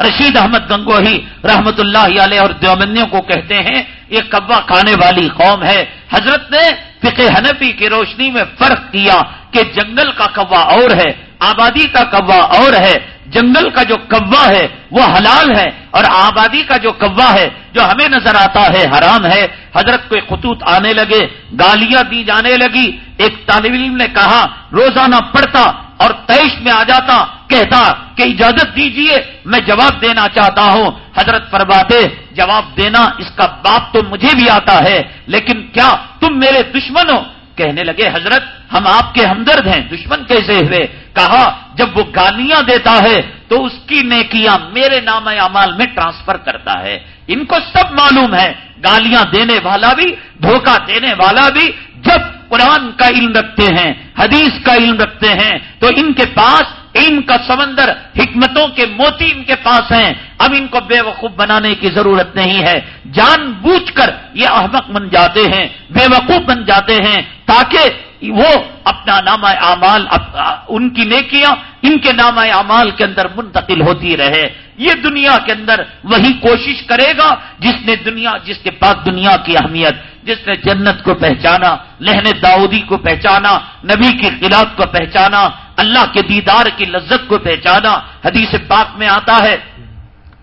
رشید احمد گنگوہی رحمت اللہ علیہ اور دیوبندیوں کو کہتے ہیں، یہ کوا کھانے والی قوم ہے۔ حضرت نے فقہ حنفی کی روشنی میں فرق کیا کہ جنگل کا کوا اور ہے، آبادی کا کوا اور ہے۔ جنگل کا جو کوا ہے، وہ حلال ہے اور آبادی کا جو کوا ہے، جو ہمیں نظر آتا ہے حرام ہے۔ حضرت کو خطوط آنے لگے، گالیاں دی جانے لگی۔ ایک طالب علم نے کہا، روزانہ پڑھتا اور تیش میں آ جاتا، کہتا کہ اجازت دیجیے، میں جواب دینا چاہتا ہوں۔ حضرت فرماتے، جواب دینا، اس کا باپ تو مجھے بھی آتا ہے، لیکن کیا تم میرے دشمن ہو؟ کہنے لگے، حضرت، ہم آپ کے ہمدرد ہیں، دشمن کیسے ہوئے؟ کہا، جب وہ گالیاں دیتا ہے، تو اس کی نیکیاں میرے نام اعمال میں ٹرانسفر کرتا ہے۔ ان کو سب معلوم ہے، گالیاں دینے والا بھی، دھوکہ دینے والا بھی، جب قرآن کا علم رکھتے ہیں، حدیث کا علم رکھتے ہیں، تو ان کے پاس علم کا سمندر، حکمتوں کے موتی ان کے پاس ہیں۔ اب ان کو بے وقوف بنانے کی ضرورت نہیں ہے۔ جان بوجھ کر یہ احمق بن جاتے ہیں، بے وقوف بن جاتے ہیں تاکہ وہ اپنا نام اعمال، ان کی نیکیاں ان کے نام اعمال کے اندر منتقل ہوتی رہے۔ یہ دنیا کے اندر وہی کوشش کرے گا جس نے دنیا، جس کے پاس دنیا کی اہمیت، جس نے جنت کو پہچانا، لہن داؤدی کو پہچانا، نبی کی خلاف کو پہچانا، اللہ کے دیدار کی لذت کو پہچانا۔ حدیث پاک میں آتا ہے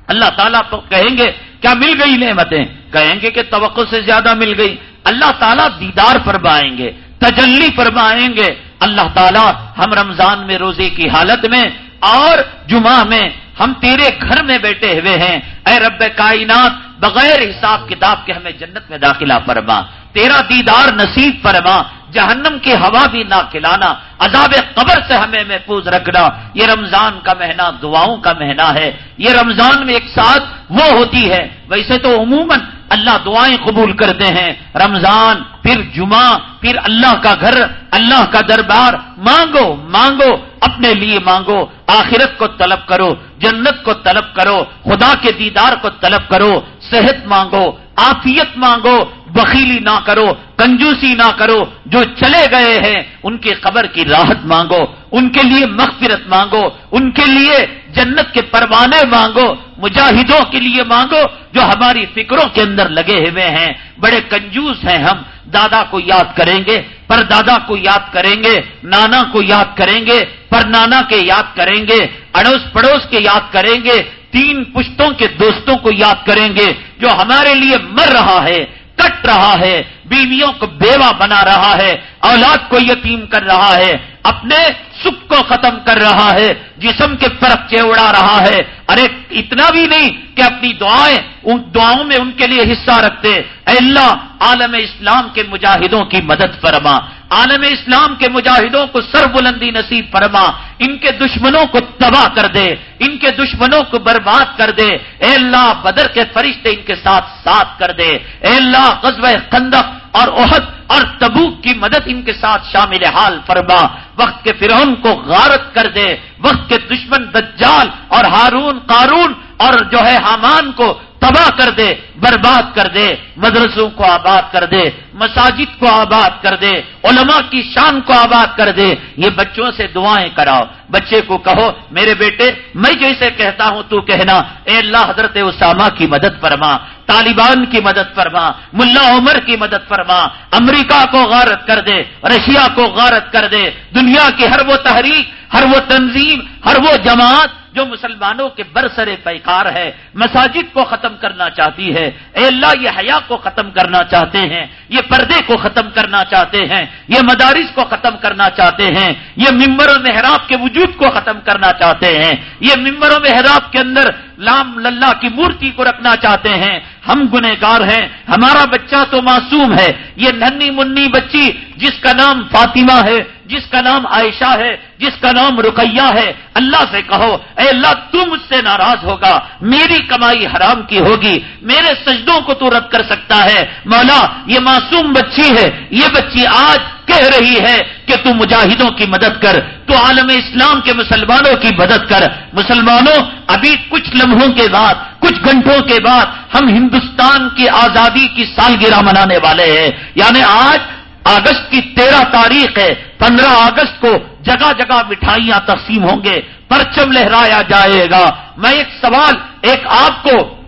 اللہ تعالیٰ تو کہیں گے، کیا مل گئی نعمتیں؟ کہیں گے کہ توقع سے زیادہ مل گئی۔ اللہ تعالیٰ دیدار فرمائیں گے، تجلی فرمائیں گے۔ اللہ تعالیٰ ہم رمضان میں روزے کی حالت میں اور جمعہ میں ہم تیرے گھر میں بیٹھے ہوئے ہیں۔ اے رب کائنات، بغیر حساب کتاب کے ہمیں جنت میں داخلہ فرما۔ تیرا دیدار نصیب فرما۔ جہنم کی ہوا بھی نہ کھلانا، عذاب قبر سے ہمیں محفوظ رکھنا، یہ رمضان کا مہینہ دعاؤں کا مہینہ ہے، یہ رمضان میں ایک ساتھ وہ ہوتی ہے۔ ویسے تو عموماً اللہ دعائیں قبول کرتے ہیں، رمضان، پھر جمعہ، پھر اللہ کا گھر، اللہ کا دربار، مانگو مانگو، اپنے لیے مانگو، آخرت کو طلب کرو، جنت کو طلب کرو، خدا کے دیدار کو طلب کرو، صحت مانگو آفیت مانگو، بخیلی نہ کرو کنجوسی نہ کرو، جو چلے گئے ہیں، ان کی قبر کی راحت مانگو، ان کے لیے مغفرت مانگو، ان کے لیے جنت کے پروانے مانگو، مجاہدوں کے لیے مانگو، جو ہماری فکروں کے اندر لگے ہوئے ہیں۔ بڑے کنجوس ہیں ہم۔ دادا کو یاد کریں گے پر دادا کو یاد کریں گے، نانا کو یاد کریں گے پر نانا کے یاد کریں گے، اڑوس پڑوس کے یاد کریں گے، تین پشتوں کے دوستوں کو یاد کریں گے، جو ہمارے لیے مر رہا ہے، کٹ رہا ہے بیویوں کو بیوہ بنا رہا ہے، اولاد کو یتیم کر رہا ہے، اپنے سکھ کو ختم کر رہا ہے، جسم کے فرق اڑا رہا ہے۔ ارے، اتنا بھی نہیں کہ اپنی دعائیں، ان دعاؤں میں ان کے لیے حصہ رکھتے۔ اے اللہ، عالم اسلام کے مجاہدوں کی مدد فرما۔ عالم اسلام کے مجاہدوں کو سر بلندی نصیب فرما۔ ان کے دشمنوں کو تباہ کر دے۔ ان کے دشمنوں کو برباد کر دے۔ اے اللہ، بدر کے فرشتے ان کے ساتھ ساتھ کر دے۔ اے اللہ قزب خندق اور عہد اور تبوک کی مدد ان کے ساتھ شامل حال فرما۔ وقت کے فرعون کو غارت کر دے۔ وقت کے دشمن دجال اور ہارون قارون اور جو ہے حامان کو تباہ کر دے، برباد کر دے، مدرسوں کو آباد کر دے، مساجد کو آباد کر دے، علماء کی شان کو آباد کر دے۔ یہ بچوں سے دعائیں کراؤ۔ بچے کو کہو، میرے بیٹے، میں جیسے کہتا ہوں، تو کہنا، اے اللہ حضرت اسامہ کی مدد فرما، طالبان کی مدد فرما، ملا عمر کی مدد فرما، امریکہ کو غارت کر دے، رشیا کو غارت کر دے، دنیا کی ہر وہ تحریک، ہر وہ تنظیم، ہر وہ جماعت جو مسلمانوں کے برسر پیکار ہے، مساجد کو ختم کرنا چاہتی ہے، اے اللہ، یہ حیا کو ختم کرنا چاہتے ہیں، یہ پردے کو ختم کرنا چاہتے ہیں، یہ مدارس کو ختم کرنا چاہتے ہیں، یہ ممبر و محراب کے وجود کو ختم کرنا چاہتے ہیں، یہ ممبر و محراب کے اندر لام للہ کی مورتی کو رکھنا چاہتے ہیں۔ ہم گنہگار ہیں، ہمارا بچہ تو معصوم ہے، یہ ننی منی بچی جس کا نام فاطمہ ہے جس کا نام عائشہ ہے، جس کا نام رقیہ ہے، اللہ سے کہو، اے اللہ، تو مجھ سے ناراض ہوگا، میری کمائی حرام کی ہوگی، میرے سجدوں کو تو رد کر سکتا ہے۔ مولا، یہ معصوم بچی ہے، یہ بچی آج کہہ رہی ہے کہ تو مجاہدوں کی مدد کر، تو عالم اسلام کے مسلمانوں کی مدد کر۔ مسلمانوں، ابھی کچھ لمحوں کے بعد، کچھ گھنٹوں کے بعد ہم ہندوستان کی آزادی کی سالگرہ منانے والے ہیں۔ یعنی آج اگست کی تیرہ تاریخ ہے پندرہ اگست کو جگہ جگہ مٹھائیاں تقسیم ہوں گے، پرچم لہرایا جائے گا۔ میں ایک سوال، ایک آپ کو،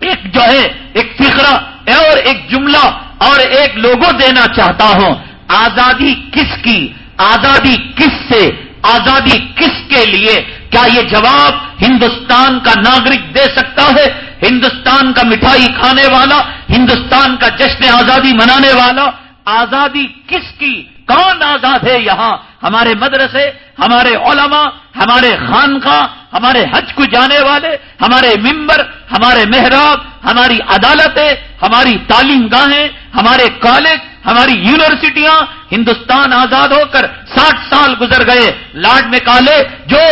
ایک جو ہے، ایک فکرا اور ایک جملہ اور ایک لوگو دینا چاہتا ہوں۔ آزادی کس کی؟ آزادی کس سے؟ آزادی کس کے لیے؟ کیا یہ جواب ہندوستان کا ناگرک دے سکتا ہے؟ ہندوستان کا مٹھائی کھانے والا، ہندوستان کا جشن آزادی منانے والا۔ آزادی کس کی؟ کون آزاد ہے یہاں؟ ہمارے مدرسے، ہمارے علماء، ہمارے خانقاہ، ہمارے حج کو جانے والے، ہمارے ممبر، ہمارے محراب، ہماری عدالتیں، ہماری تعلیم گاہیں، ہمارے کالج، ہماری یونیورسٹیاں ہندوستان آزاد ہو کر ساٹھ سال گزر گئے لاڈ میں کالے جو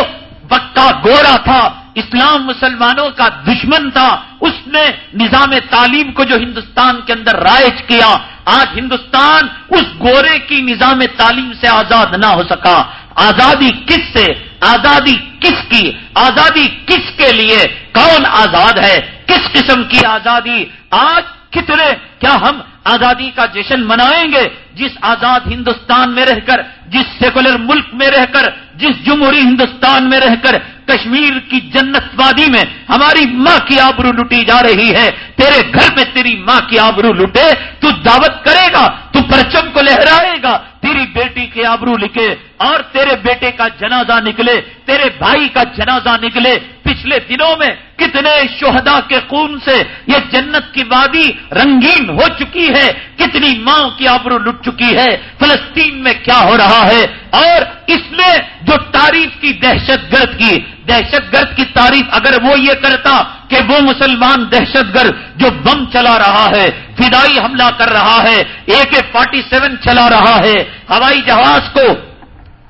پکا گورا تھا۔ اسلام مسلمانوں کا دشمن تھا۔ اس نے نظام تعلیم کو جو ہندوستان کے اندر رائج کیا، آج ہندوستان اس گورے کی نظام تعلیم سے آزاد نہ ہو سکا۔ آزادی کس سے؟ آزادی کس کی؟ آزادی کس کے لیے؟ کون آزاد ہے؟ کس قسم کی آزادی؟ آج کتنے کیا ہم آزادی کا جشن منائیں گے جس آزاد ہندوستان میں رہ کر، جس سیکولر ملک میں رہ کر، جس جمہوری ہندوستان میں رہ کر، کشمیر کی جنت وادی میں ہماری ماں کی آبرو لٹی جا رہی ہے، تیرے گھر میں تیری ماں کی آبرو لٹے، تو دعوت کرے گا، تو پرچم کو لہرائے گا، تیری بیٹی کے آبرو لکھے اور تیرے بیٹے کا جنازہ نکلے، تیرے بھائی کا جنازہ نکلے پچھلے دنوں میں کتنے شہدا کے خون سے یہ جنت کی وادی رنگین ہو چکی ہے، کتنی ماں کی آبرو لٹ چکی ہے، فلسطین میں کیا ہو رہا ہے؟ اور اس میں جو تعریف کی دہشت گرد کی، دہشت گرد کی تعریف اگر وہ یہ کرتا کہ وہ مسلمان دہشت گرد جو بم چلا رہا ہے، فدائی حملہ کر رہا ہے، اے کے فورٹی سیون چلا رہا ہے، ہوائی جہاز کو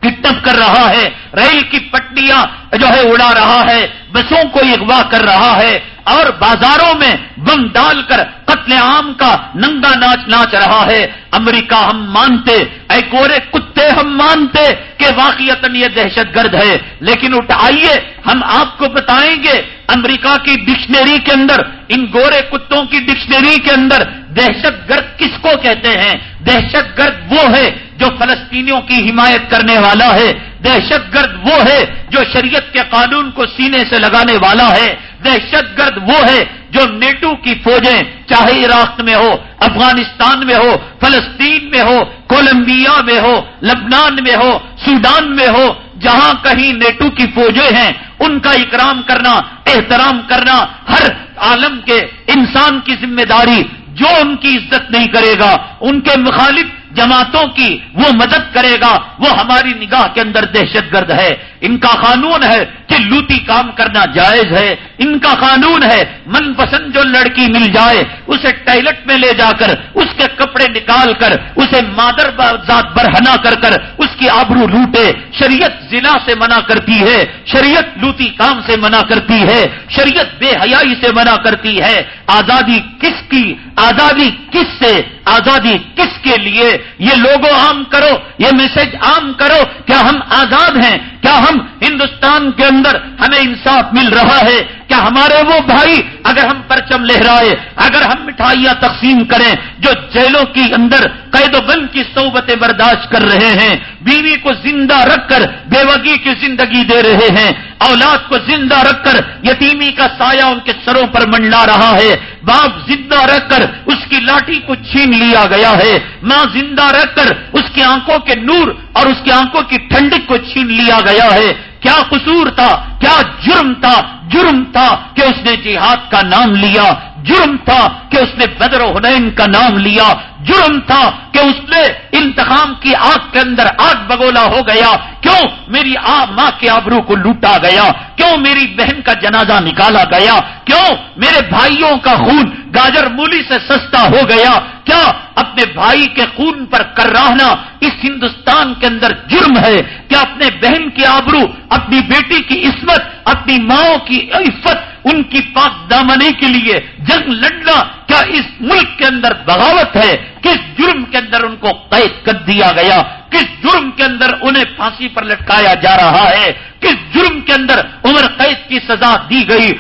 کٹپ کر رہا ہے، ریل کی پٹیاں جو ہے اڑا رہا ہے، بسوں کو اغوا کر رہا ہے اور بازاروں میں بم ڈال کر قتل عام کا ننگا ناچ ناچ رہا ہے۔ امریکہ ہم مانتے اے گورے کتے ہم مانتے کہ واقعات یہ دہشت گرد ہے۔ لیکن اٹھائیے، ہم آپ کو بتائیں گے، امریکہ کی ڈکشنری کے اندر، ان گورے کتوں کی ڈکشنری کے اندر دہشت گرد کس کو کہتے ہیں؟ دہشت گرد وہ ہے جو فلسطینیوں کی حمایت کرنے والا ہے، دہشت گرد وہ ہے جو شریعت کے قانون کو سینے سے لگانے والا ہے۔ دہشت گرد وہ ہے جو نیٹو کی فوجیں چاہے عراق میں ہو، افغانستان میں ہو، فلسطین میں ہو، کولمبیا میں ہو، لبنان میں ہو، سوڈان میں ہو، جہاں کہیں نیٹو کی فوجیں ہیں، ان کا اکرام کرنا، احترام کرنا ہر عالم کے انسان کی ذمہ داری جو ان کی عزت نہیں کرے گا، ان کے مخالف جماعتوں کی وہ مدد کرے گا، وہ ہماری نگاہ کے اندر دہشت گرد ہے۔ ان کا قانون ہے کہ لوٹی کام کرنا جائز ہے۔ ان کا قانون ہے من پسند جو لڑکی مل جائے، اسے ٹائلٹ میں لے جا کر، اس کے کپڑے نکال کر، اسے مادر ذات برہنا کر کر، اس کی آبرو لوٹے۔ شریعت ضلع سے منع کرتی ہے، شریعت لوتی کام سے منع کرتی ہے، شریعت بے حیائی سے منع کرتی ہے۔ آزادی کس کی؟ آزادی کس سے؟ آزادی کس کے لیے؟ یہ لوگوں عام کرو، یہ میسج عام کرو، کیا ہم آزاد ہیں؟ کیا ہم ہندوستان کے اندر ہمیں انصاف مل رہا ہے؟ کیا ہمارے وہ بھائی اگر ہم پرچم لہرائے، اگر ہم مٹھائیاں تقسیم کریں جو جیلوں کی اندر قید و بند کی صوبتیں برداشت کر رہے ہیں، بیوی کو زندہ رکھ کر بےوگی کی زندگی دے رہے ہیں، اولاد کو زندہ رکھ کر یتیمی کا سایہ ان کے سروں پر منڈلا رہا ہے، باپ زندہ رکھ کر اس کی لاٹھی کو چھین لیا گیا ہے، ماں زندہ رکھ کر اس کی آنکھوں کے نور اور اس کی آنکھوں کی ٹھنڈک کو چھین لیا گیا ہے۔ کیا قصور تھا؟ کیا جرم تھا جرم تھا کہ اس نے جہاد کا نام لیا، جرم تھا کہ اس نے بدر و حنین کا نام لیا، جرم تھا کہ اس نے انتخاب کی آگ کے اندر آگ بگولا ہو گیا۔ کیوں میری آ ماں کے آبرو کو لوٹا گیا؟ کیوں میری بہن کا جنازہ نکالا گیا؟ کیوں میرے بھائیوں کا خون گاجر مولی سے سستا ہو گیا؟ کیا اپنے بھائی کے خون پر کر رہنا اس ہندوستان کے اندر جرم ہے؟ کیا اپنے بہن کی آبرو اپنی بیٹی کی عصمت اپنی ماؤں کی عفت، ان کی پاک دامنی کے لیے جنگ لڑنا کیا اس ملک کے اندر بغاوت ہے؟ کس جرم کے اندر ان کو قید کر دیا گیا؟ کس جرم کے اندر انہیں پھانسی پر لٹکایا جا رہا ہے؟ کس جرم کے اندر عمر قید کی سزا دی گئی؟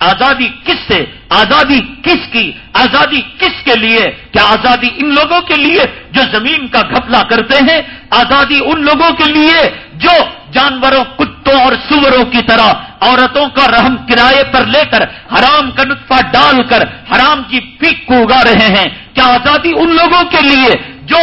آزادی کس سے؟ آزادی کس کی؟ آزادی کس کے لیے؟ کیا آزادی ان لوگوں کے لیے جو زمین کا گھپلا کرتے ہیں؟ آزادی ان لوگوں کے لیے جو جانوروں کتوں اور سوروں کی طرح عورتوں کا رحم کرائے پر لے کر حرام کا نطفہ ڈال کر حرام کی پیک کو اگا رہے ہیں۔ کیا آزادی ان لوگوں کے لیے جو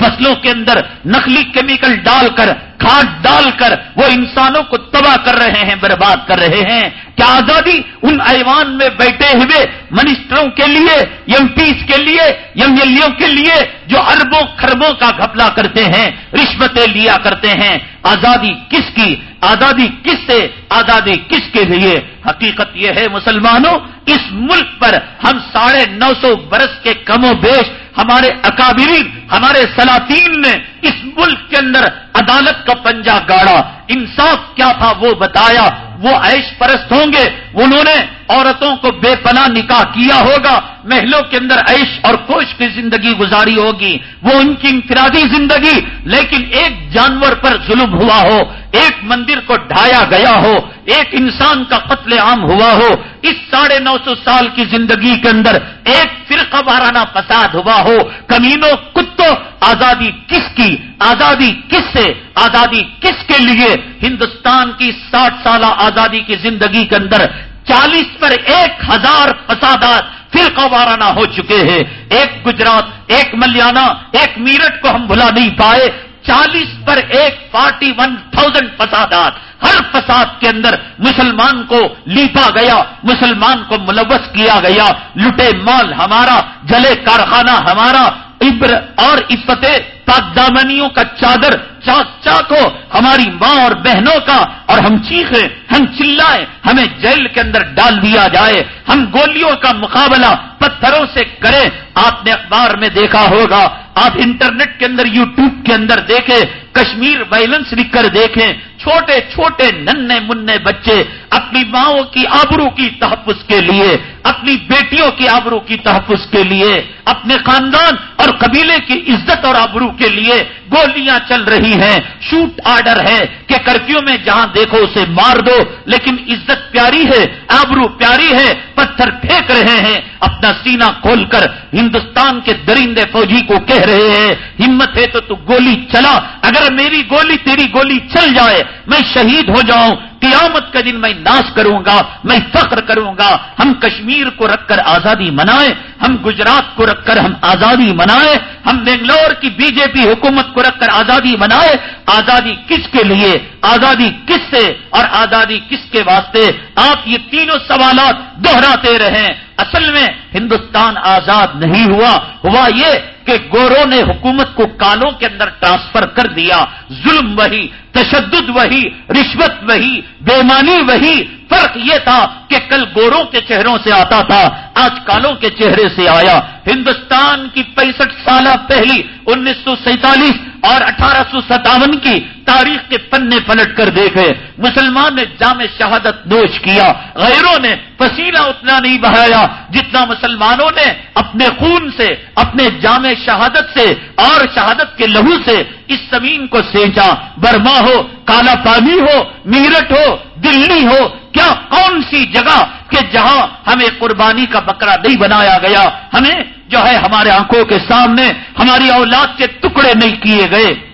فصلوں کے اندر نقلی کیمیکل ڈال کر، کھاد ڈال کر وہ انسانوں کو تباہ کر رہے ہیں، برباد کر رہے ہیں۔ کیا آزادی ان ایوان میں بیٹھے ہوئے منسٹروں کے لیے ایم پیس کے لیے ایم ایل کے لیے جو اربوں خربوں کا گھپلا کرتے ہیں، رشوتیں لیا کرتے ہیں؟ آزادی کس کی؟ آزادی کس سے؟ آزادی کس کے لیے؟ حقیقت یہ ہے مسلمانوں، اس ملک پر ہم ساڑھے نو سو برس کے کم و بیش ہمارے اکابرین، ہمارے سلاطین نے اس ملک کے اندر عدالت کا پنجا گاڑا، انصاف کیا تھا وہ بتایا، وہ عیش پرست ہوں گے انہوں نے عورتوں کو بے پناہ نکاح کیا ہوگا، محلوں کے اندر عیش اور کوش کی زندگی گزاری ہوگی، وہ ان کی انفرادی زندگی، لیکن ایک جانور پر ظلم ہوا ہو، ایک مندر کو ڈھایا گیا ہو، ایک انسان کا قتل عام ہوا ہو، اس ساڑھے نو سو سال کی زندگی کے اندر ایک فرقہ وارانہ فساد ہوا ہو، کمینوں، کتوں، آزادی کس کی؟ آزادی کس سے؟ آزادی کس کے لیے؟ ہندوستان کی ساٹھ سالہ آزادی کی زندگی کے اندر چالیس پر ایک ہزار فسادات فرقہ وارانہ ہو چکے ہیں۔ ایک گجرات، ایک ملیانہ، ایک میرٹ کو ہم بھلا نہیں پائے۔ چالیس پر ایک فورٹی ون تھاؤزینڈ فسادات۔ ہر فساد کے اندر مسلمان کو لیپا گیا، مسلمان کو ملوث کیا گیا۔ لٹے مال ہمارا، جلے کارخانہ ہمارا۔ ابر اور عفتیں دامنیوں کا چادر چاک چاک ہو ہماری ماں اور بہنوں کا، اور ہم چیخیں، ہم چلائیں، ہمیں جیل کے اندر ڈال دیا جائے۔ ہم گولیوں کا مقابلہ پتھروں سے کریں۔ آپ نے اخبار میں دیکھا ہوگا، آپ انٹرنیٹ کے اندر، یوٹیوب کے اندر دیکھیں، کشمیر وائلنس لکھ کر دیکھیں۔ چھوٹے چھوٹے ننے منہ بچے اپنی ماؤں کی آبرو کی تحفظ کے لیے، اپنی بیٹیوں کی آبرو کی تحفظ کے لیے، اپنے خاندان اور قبیلے کی عزت اور آبرو کے لیے گولیاں چل رہی ہیں۔ شوٹ آرڈر ہے کہ کرفیو میں جہاں دیکھو اسے مار دو، لیکن عزت پیاری ہے، آبرو پیاری ہے، پتھر پھینک رہے ہیں۔ اپنا سینہ کھول کر ہندوستان کے درندے فوجی کو کہہ رہے ہیں، ہمت ہے تو تو گولی چلا، اگر میری گولی تیری گولی چل جائے، میں شہید ہو جاؤں قیامت کا دن میں ناش کروں گا، میں فخر کروں گا۔ ہم کشمیر کو رکھ کر آزادی منائیں، ہم گجرات کو رکھ کر ہم آزادی منائیں، ہم بنگلور کی بی جے پی حکومت کو رکھ کر آزادی منائے آزادی کس کے لیے؟ آزادی کس سے؟ اور آزادی کس کے واسطے؟ آپ یہ تینوں سوالات دوہراتے رہیں۔ اصل میں ہندوستان آزاد نہیں ہوا ہوا یہ کہ گوروں نے حکومت کو کالوں کے اندر ٹرانسفر کر دیا۔ ظلم وہی تشدد وہی، رشوت وہی، بےمانی وہی، فرق یہ تھا کہ کل گوروں کے چہروں سے آتا تھا، آج کالوں کے چہرے سے آیا۔ ہندوستان کی پینسٹھ سالہ پہلی انیس سو سینتالیس اور اٹھارہ سو ستاون کی تاریخ کے پنے پلٹ کر دیکھے۔ مسلمان نے جامع شہادت نوش کیا۔ غیروں نے پسینہ اتنا نہیں بہایا جتنا مسلمانوں نے اپنے خون سے، اپنے جامع شہادت سے اور شہادت کے لہو سے اس زمین کو سینچا۔ برما ہو، کالا پانی ہو میرٹ ہو، دلی ہو۔ کیا کون سی جگہ کہ جہاں ہمیں قربانی کا بکرا نہیں بنایا گیا؟ ہمیں جو ہے ہمارے آنکھوں کے سامنے ہماری اولاد کے ٹکڑے نہیں کیے گئے۔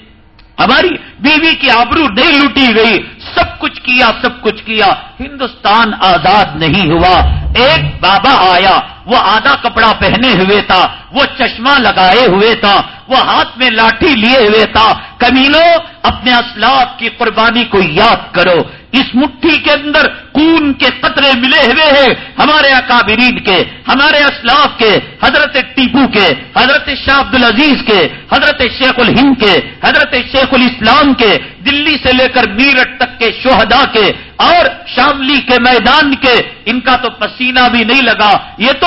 ہماری بیوی کی آبرو نہیں لوٹی گئی سب کچھ کیا، سب کچھ کیا۔ ہندوستان آزاد نہیں ہوا۔ ایک بابا آیا، وہ آدھا کپڑا پہنے ہوئے تھا، وہ چشمہ لگائے ہوئے تھا، وہ ہاتھ میں لاٹھی لیے ہوئے تھا۔ کمیلو اپنے اسلاف کی قربانی کو یاد کرو۔ اس مٹھی کے اندر خون کے قطرے ملے ہوئے ہیں ہمارے اکابرین کے، ہمارے اسلاف کے، حضرت ٹیپو کے، حضرت شاہ عبد العزیز کے، حضرت شیخ الہند کے، حضرت شیخ الاسلام کے، دلی سے لے کر میرٹ تک کے شہدا کے اور شاملی کے میدان کے۔ ان کا تو پسینہ بھی نہیں لگا۔ یہ تو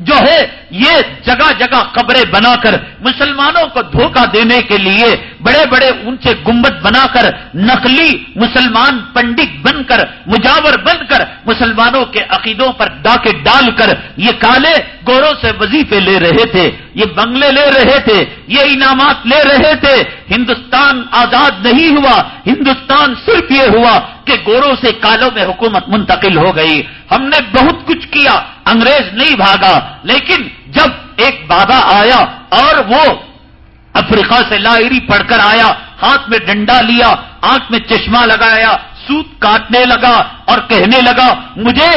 جو ہے یہ جگہ جگہ قبریں بنا کر مسلمانوں کو دھوکہ دینے کے لیے بڑے بڑے اونچے گمبت بنا کر نقلی مسلمان پنڈت بن کر مجاور بن کر مسلمانوں کے عقیدوں پر ڈاکے ڈال کر یہ کالے گوروں سے وظیفے لے رہے تھے، یہ بنگلے لے رہے تھے، یہ انعامات لے رہے تھے ہندوستان آزاد نہیں ہوا، ہندوستان صرف یہ ہوا کہ گوروں سے کالوں میں حکومت منتقل ہو گئی۔ ہم نے بہت کچھ کیا، انگریز نہیں بھاگا، لیکن جب ایک بابا آیا اور وہ افریقہ سے لاہری پڑھ کر آیا، ہاتھ میں ڈنڈا لیا، آنکھ میں چشمہ لگایا، سوت کاٹنے لگا اور کہنے لگا، مجھے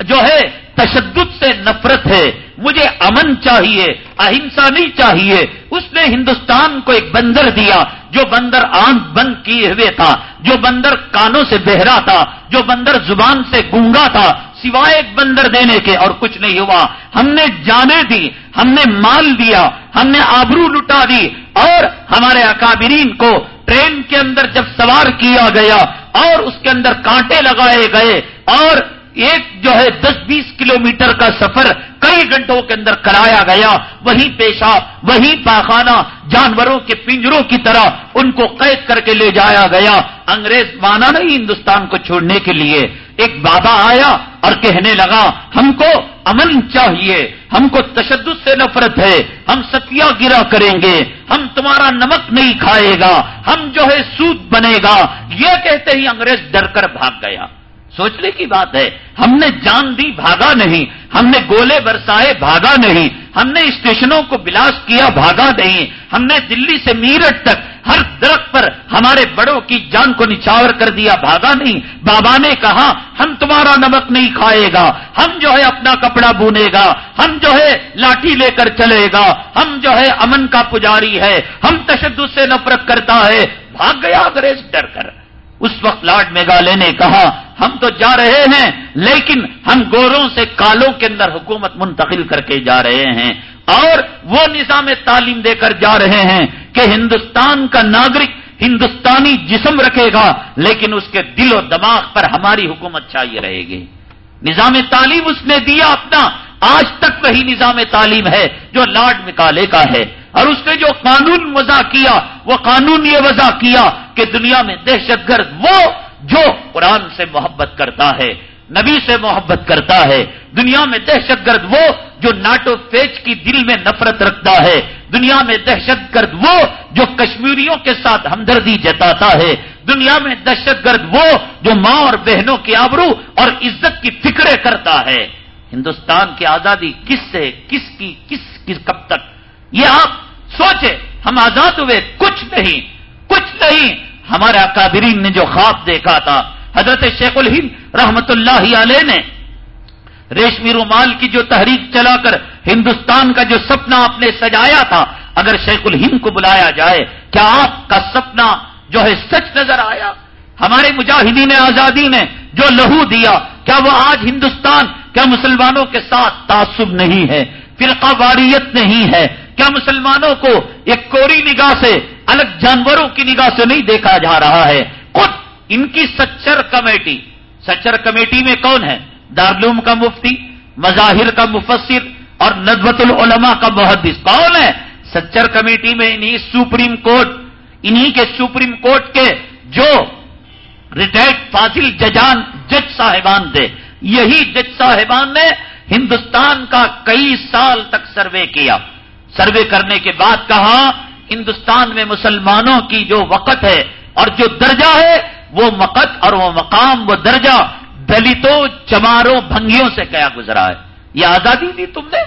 جو ہے تشدد سے نفرت ہے، مجھے امن چاہیے، اہنسا نہیں چاہیے۔ اس نے ہندوستان کو ایک بندر دیا، جو بندر آنکھ بند کیے ہوئے تھا، جو بندر کانوں سے بہرا تھا، جو بندر زبان سے گونگا تھا۔ سوائے ایک بندر دینے کے اور کچھ نہیں ہوا۔ ہم نے جانے دی، ہم نے مال دیا، ہم نے آبرو لٹا دی۔ اور ہمارے اکابرین کو ٹرین کے اندر جب سوار کیا گیا، اور اس کے اندر کانٹے لگائے گئے، اور ایک جو ہے دس بیس کلومیٹر کا سفر کئی گھنٹوں کے اندر کرایا گیا۔ وہی پیشاب وہی پاخانہ، جانوروں کے پنجروں کی طرح ان کو قید کر کے لے جایا گیا۔ انگریز مانا نہیں ہندوستان کو چھوڑنے کے لیے۔ ایک بابا آیا اور کہنے لگا، ہم کو امن چاہیے، ہم کو تشدد سے نفرت ہے، ہم ستیا گرا کریں گے، ہم تمہارا نمک نہیں کھائے گا، ہم جو ہے سود بنے گا۔ یہ کہتے ہی انگریز ڈر کر بھاگ گیا۔ سوچنے کی بات ہے، ہم نے جان دی بھاگا نہیں، ہم نے گولے برسائے بھاگا نہیں، ہم نے اسٹیشنوں کو بلاس کیا بھاگا نہیں، ہم نے دلی سے میرٹ تک ہر درخت پر ہمارے بڑوں کی جان کو نچاور کر دیا بھاگا نہیں۔ بابا نے کہا، ہم تمہارا نمک نہیں کھائے گا، ہم جو ہے اپنا کپڑا بونے گا، ہم جو ہے لاٹھی لے کر چلے گا، ہم جو ہے امن کا پجاری ہے، ہم تشدد سے نفرت کرتا ہے۔ بھاگ گیا انگریز، ڈر کر۔ اس وقت لارڈ میگالے نے کہا، ہم تو جا رہے ہیں، لیکن ہم گوروں سے کالوں کے اندر حکومت منتقل کر کے جا رہے ہیں۔ اور وہ نظام تعلیم دے کر جا رہے ہیں کہ ہندوستان کا ناگرک ہندوستانی جسم رکھے گا، لیکن اس کے دل و دماغ پر ہماری حکومت چاہیے رہے گی۔ نظام تعلیم اس نے دیا اپنا، آج تک وہی نظام تعلیم ہے جو لارڈ مکالے کا ہے۔ اور اس نے جو قانون وضع کیا، وہ قانون یہ وضع کیا کہ دنیا میں دہشت گرد وہ جو قرآن سے محبت کرتا ہے، نبی سے محبت کرتا ہے، دنیا میں دہشت گرد وہ جو ناٹو فیچ کی دل میں نفرت رکھتا ہے، دنیا میں دہشت گرد وہ جو کشمیریوں کے ساتھ ہمدردی جتاتا ہے، دنیا میں دہشت گرد وہ جو ماں اور بہنوں کی آبرو اور عزت کی فکریں کرتا ہے۔ ہندوستان کی آزادی کس سے، کس کی، کس کس کب تک؟ یہ آپ سوچے ہم آزاد ہوئے، کچھ نہیں کچھ نہیں۔ ہمارے اکابرین نے جو خواب دیکھا تھا، حضرت شیخ الہند رحمت اللہ علیہ نے ریشمی رومال کی جو تحریک چلا کر ہندوستان کا جو سپنا آپ نے سجایا تھا، اگر شیخ الہند کو بلایا جائے، کیا آپ کا سپنا جو ہے سچ نظر آیا؟ ہمارے مجاہدین آزادی نے جو لہو دیا، کیا وہ آج ہندوستان، کیا مسلمانوں کے ساتھ تعصب نہیں ہے، فرقہ واریت نہیں ہے مسلمانوں کو ایک کوری نگاہ سے، الگ جانوروں کی نگاہ سے نہیں دیکھا جا رہا ہے؟ خود ان کی سچر کمیٹی سچر کمیٹی میں کون ہے؟ دارلوم کا مفتی، مظاہر کا مفسر اور ندوت العلماء کا محدث کون ہے؟ سچر کمیٹی میں انہی سپریم کورٹ، انہی کے سپریم کورٹ کے جو ریٹائرڈ فاضل ججان جج صاحبان تھے۔ یہی جج صاحبان نے ہندوستان کا کئی سال تک سروے کیا۔ سروے کرنے کے بعد کہا، ہندوستان میں مسلمانوں کی جو وقت ہے اور جو درجہ ہے، وہ مقت اور وہ مقام، وہ درجہ دلتوں، چماروں، بھنگیوں سے کیا گزرا ہے؟ یہ آزادی دی تم نے؟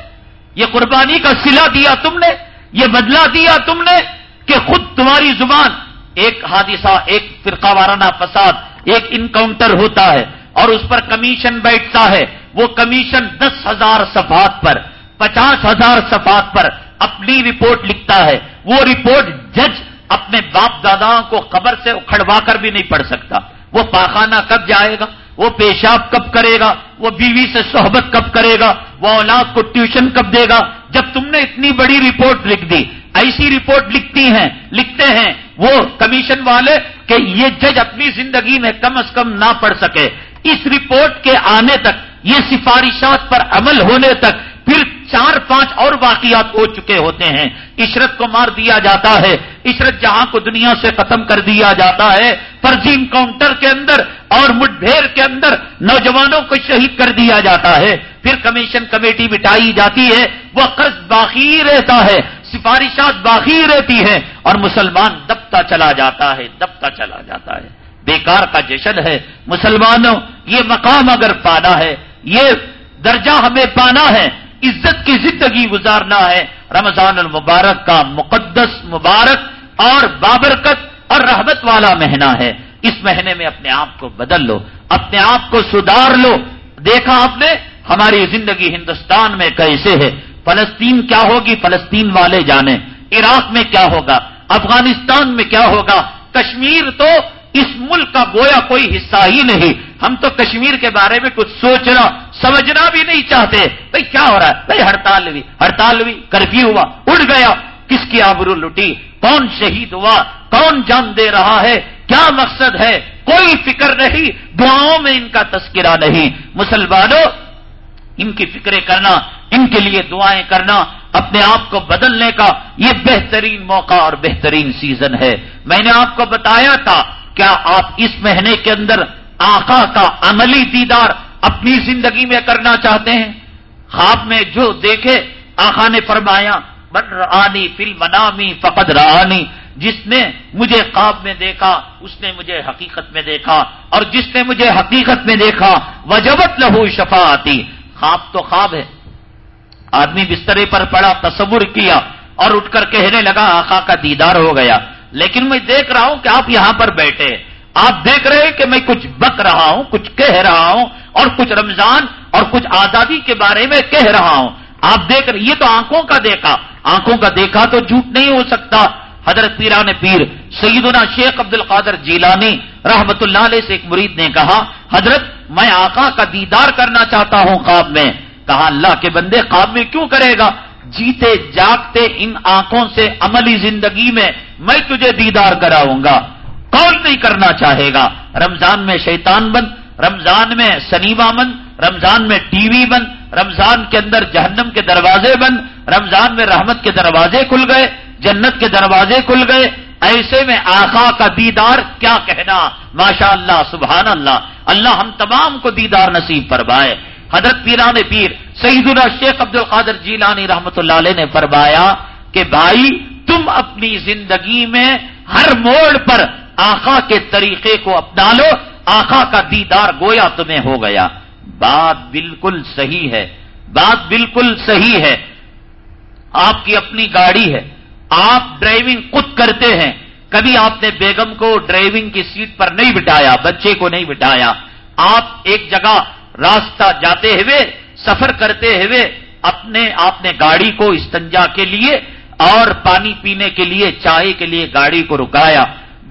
یہ قربانی کا سلا دیا تم نے؟ یہ بدلا دیا تم نے کہ خود تمہاری زبان ایک حادثہ، ایک فرقہ وارانہ فساد، ایک انکاؤنٹر ہوتا ہے اور اس پر کمیشن بیٹھتا ہے۔ وہ کمیشن دس ہزار صفحات پر، پچاس ہزار صفحات پر اپنی رپورٹ لکھتا ہے۔ وہ رپورٹ جج اپنے باپ دادا کو خبر سے اکھڑوا کر بھی نہیں پڑھ سکتا۔ وہ پاخانہ کب جائے گا؟ وہ پیشاب کب کرے گا؟ وہ بیوی سے صحبت کب کرے گا؟ وہ اولاد کو ٹیوشن کب دے گا؟ جب تم نے اتنی بڑی رپورٹ لکھ دی، ایسی رپورٹ لکھتی ہیں، لکھتے ہیں وہ کمیشن والے کہ یہ جج اپنی زندگی میں کم از کم نہ پڑھ سکے۔ اس رپورٹ کے آنے تک، یہ سفارشات پر عمل ہونے تک پھر چار پانچ اور واقعات ہو چکے ہوتے ہیں۔ عشرت کو مار دیا جاتا ہے۔ عشرت جہاں کو دنیا سے ختم کر دیا جاتا ہے، فرضی انکاؤنٹر کے اندر اور مٹ بھیڑ کے اندر نوجوانوں کو شہید کر دیا جاتا ہے۔ پھر کمیشن کمیٹی بٹائی جاتی ہے۔ وہ قرض باقی رہتا ہے، سفارشات باقی رہتی ہے اور مسلمان دبتا چلا جاتا ہے، دبتا چلا جاتا ہے۔ بیکار کا جشن ہے۔ مسلمانوں، یہ مقام اگر پانا ہے، یہ درجہ ہمیں پانا ہے۔ عزت کی زندگی گزارنا ہے۔ رمضان المبارک کا مقدس مبارک اور بابرکت اور رحمت والا مہینہ ہے۔ اس مہینے میں اپنے آپ کو بدل لو، اپنے آپ کو سدھار لو۔ دیکھا آپ نے، ہماری زندگی ہندوستان میں کیسے ہے۔ فلسطین کیا ہوگی؟ فلسطین والے جانے۔ عراق میں کیا ہوگا؟ افغانستان میں کیا ہوگا؟ کشمیر تو اس ملک کا گویا کوئی حصہ ہی نہیں۔ ہم تو کشمیر کے بارے میں کچھ سوچنا سمجھنا بھی نہیں چاہتے بھائی کیا ہو رہا ہے؟ بھائی ہڑتال ہوئی ہڑتال ہوئی کرفیو ہوا، اڑ گیا۔ کس کی آبرو لٹی؟ کون شہید ہوا؟ کون جان دے رہا ہے؟ کیا مقصد ہے؟ کوئی فکر نہیں، دعاؤں میں ان کا تذکرہ نہیں۔ مسلمانوں، ان کی فکریں کرنا، ان کے لیے دعائیں کرنا، اپنے آپ کو بدلنے کا یہ بہترین موقع اور بہترین سیزن ہے۔ میں نے آپ کو بتایا تھا، کیا آپ اس مہینے کے اندر آقا کا عملی دیدار اپنی زندگی میں کرنا چاہتے ہیں۔ خواب میں جو دیکھے، آقا نے فرمایا بن رانی فل منامی فقد رانی جس نے مجھے خواب میں دیکھا، اس نے مجھے حقیقت میں دیکھا۔ اور جس نے مجھے حقیقت میں دیکھا، وجبت لہو شفا آتی خواب تو خواب ہے۔ آدمی بسترے پر پڑا، تصور کیا اور اٹھ کر کہنے لگا، آقا کا دیدار ہو گیا۔ لیکن میں دیکھ رہا ہوں کہ آپ یہاں پر بیٹھے۔ آپ دیکھ رہے کہ میں کچھ بک رہا ہوں، کچھ کہہ رہا ہوں۔ اور کچھ رمضان اور کچھ آزادی کے بارے میں کہہ رہا ہوں۔ آپ دیکھ رہے یہ تو آنکھوں کا دیکھا۔ آنکھوں کا دیکھا تو جھوٹ نہیں ہو سکتا۔ حضرت پیران پیر سیدنا شیخ عبد القادر جیلانی رحمت اللہ علیہ سے ایک مرید نے کہا، حضرت، میں آقا کا دیدار کرنا چاہتا ہوں خواب میں۔ کہا، اللہ کے بندے خواب میں کیوں کرے گا؟ جیتے جاگتے ان آنکھوں سے عملی زندگی میں میں تجھے دیدار کراؤں گا۔ کون نہیں کرنا چاہے گا؟ رمضان میں شیطان بند رمضان میں سنیما بند رمضان میں ٹی وی بند رمضان کے اندر جہنم کے دروازے بند رمضان میں رحمت کے دروازے کھل گئے، جنت کے دروازے کھل گئے، ایسے میں آخا کا دیدار کیا کہنا؟ ماشاء اللہ سبحان اللہ اللہ ہم تمام کو دیدار نصیب فرمائے۔ حضرت پیران پیر سعید اللہ شیخ عبد القادر جیلانی رحمت اللہ علیہ نے فرمایا کہ بھائی، تم اپنی زندگی میں ہر موڑ پر آخا کے طریقے کو اپنا لو آخا کا دیدار گویا تمہیں ہو گیا۔ بات بالکل صحیح ہے۔ بات بالکل صحیح ہے۔ آپ کی اپنی گاڑی ہے۔ آپ ڈرائیونگ خود کرتے ہیں۔ کبھی آپ نے بیگم کو ڈرائیونگ کی سیٹ پر نہیں بٹھایا، بچے کو نہیں بٹھایا۔ آپ ایک جگہ راستہ جاتے ہوئے، سفر کرتے ہوئے اپنے، آپ نے گاڑی کو استنجا کے لیے اور پانی پینے کے لیے، چائے کے لیے گاڑی کو رکایا۔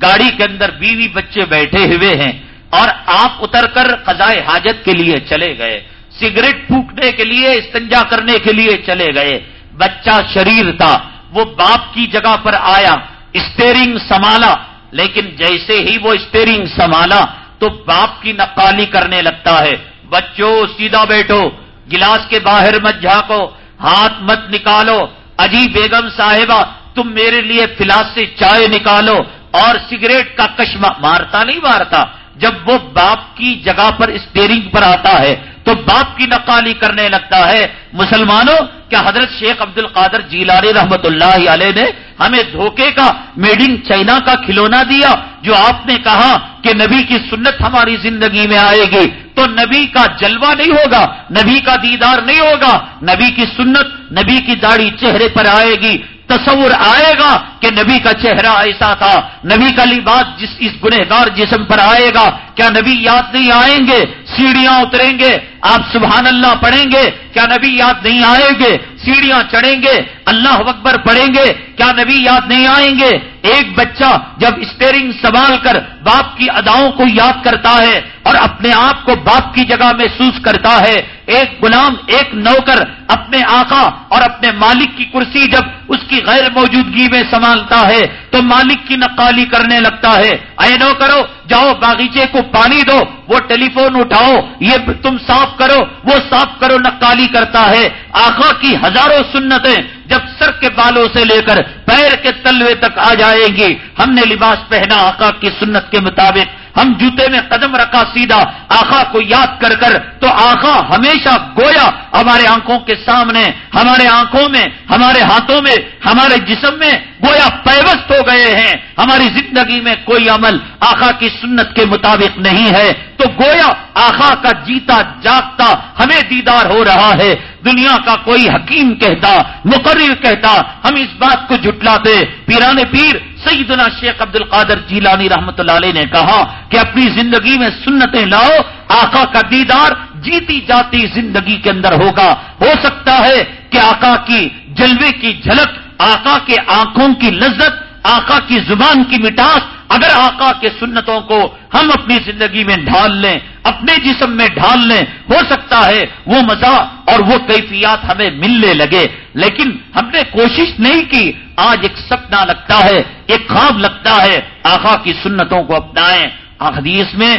گاڑی کے اندر بیوی بچے بیٹھے ہوئے ہیں۔ اور آپ اتر کر قضائے حاجت کے لیے چلے گئے۔ سگریٹ پھونکنے کے لیے، استنجا کرنے کے لیے چلے گئے۔ بچہ شریر تھا۔ وہ باپ کی جگہ پر آیا۔ اسٹیئرنگ سنبھالا۔ لیکن جیسے ہی وہ اسٹیئرنگ سنبھالا تو باپ کی نقالی کرنے لگتا ہے۔ بچوں، سیدھا بیٹھو۔ گلاس کے باہر مت جھاکو ہاتھ مت نکالو۔ اجی بیگم صاحبہ، تم میرے لیے فلاس سے چائے نکالو۔ اور سگریٹ کا کشمہ مارتا نہیں مارتا۔ جب وہ باپ کی جگہ پر اسٹیئرنگ پر آتا ہے، تو باپ کی نقالی کرنے لگتا ہے۔ مسلمانوں، کیا حضرت شیخ عبد القادر جیلانی رحمت اللہ علیہ نے ہمیں دھوکے کا میڈ ان چائنا کا کھلونا دیا؟ جو آپ نے کہا کہ نبی کی سنت ہماری زندگی میں آئے گی، تو نبی کا جلوہ نہیں ہوگا، نبی کا دیدار نہیں ہوگا۔ نبی کی سنت، نبی کی داڑھی چہرے پر آئے گی۔ تصور آئے گا کہ نبی کا چہرہ ایسا تھا، نبی کا لباس جس اس گنہگار جسم پر آئے گا کیا نبی یاد نہیں آئیں گے؟ سیڑھیاں اتریں گے، آپ سبحان اللہ پڑھیں گے، کیا نبی یاد نہیں آئیں گے؟ سیڑھیاں چڑھیں گے، اللہ اکبر پڑھیں گے، کیا نبی یاد نہیں آئیں گے؟ ایک بچہ جب اسٹیئرنگ سنبھال کر باپ کی اداؤں کو یاد کرتا ہے اور اپنے آپ کو باپ کی جگہ محسوس کرتا ہے، ایک غلام، ایک نوکر اپنے آقا اور اپنے مالک کی کرسی جب اس کی غیر موجودگی میں سنبھالتا ہے تو مالک کی نقالی کرنے لگتا ہے۔ اے نو کرو، جاؤ باغیچے کو پانی دو، وہ ٹیلی فون اٹھاؤ، یہ تم صاف کرو، وہ صاف کرو نقالی کرتا ہے۔ آخا کی ہزاروں سنتیں جب سر کے بالوں سے لے کر پیر کے تلوے تک آ جائیں گی۔ ہم نے لباس پہنا آقا کی سنت کے مطابق۔ ہم جوتے میں قدم رکھا سیدھا، آخا کو یاد کر کر، تو آخا ہمیشہ گویا ہمارے آنکھوں کے سامنے، ہمارے آنکھوں میں، ہمارے ہاتھوں میں، ہمارے جسم میں گویا پیوست ہو گئے ہیں۔ ہماری زندگی میں کوئی عمل آخا کی سنت کے مطابق نہیں ہے۔ تو گویا آخا کا جیتا جاگتا ہمیں دیدار ہو رہا ہے۔ دنیا کا کوئی حکیم کہتا، مقرر کہتا، ہم اس بات کو جٹلاتے پیرانے پیر سیدنا شیخ عبد القادر جیلانی رحمت اللہ علیہ نے کہا کہ اپنی زندگی میں سنتیں لاؤ، آقا کا دیدار جیتی جاتی زندگی کے اندر ہوگا۔ ہو سکتا ہے کہ آقا کی جلوے کی جھلک، آقا کے آنکھوں کی لذت، آقا کی زبان کی مٹاس، اگر آقا کے سنتوں کو ہم اپنی زندگی میں ڈھال لیں، اپنے جسم میں ڈھال لیں، ہو سکتا ہے وہ مزہ اور وہ کیفیات ہمیں ملنے لگے۔ لیکن ہم نے کوشش نہیں کی۔ آج ایک سپنا لگتا ہے، ایک خواب لگتا ہے۔ آقا کی سنتوں کو اپنائیں۔ حدیث میں،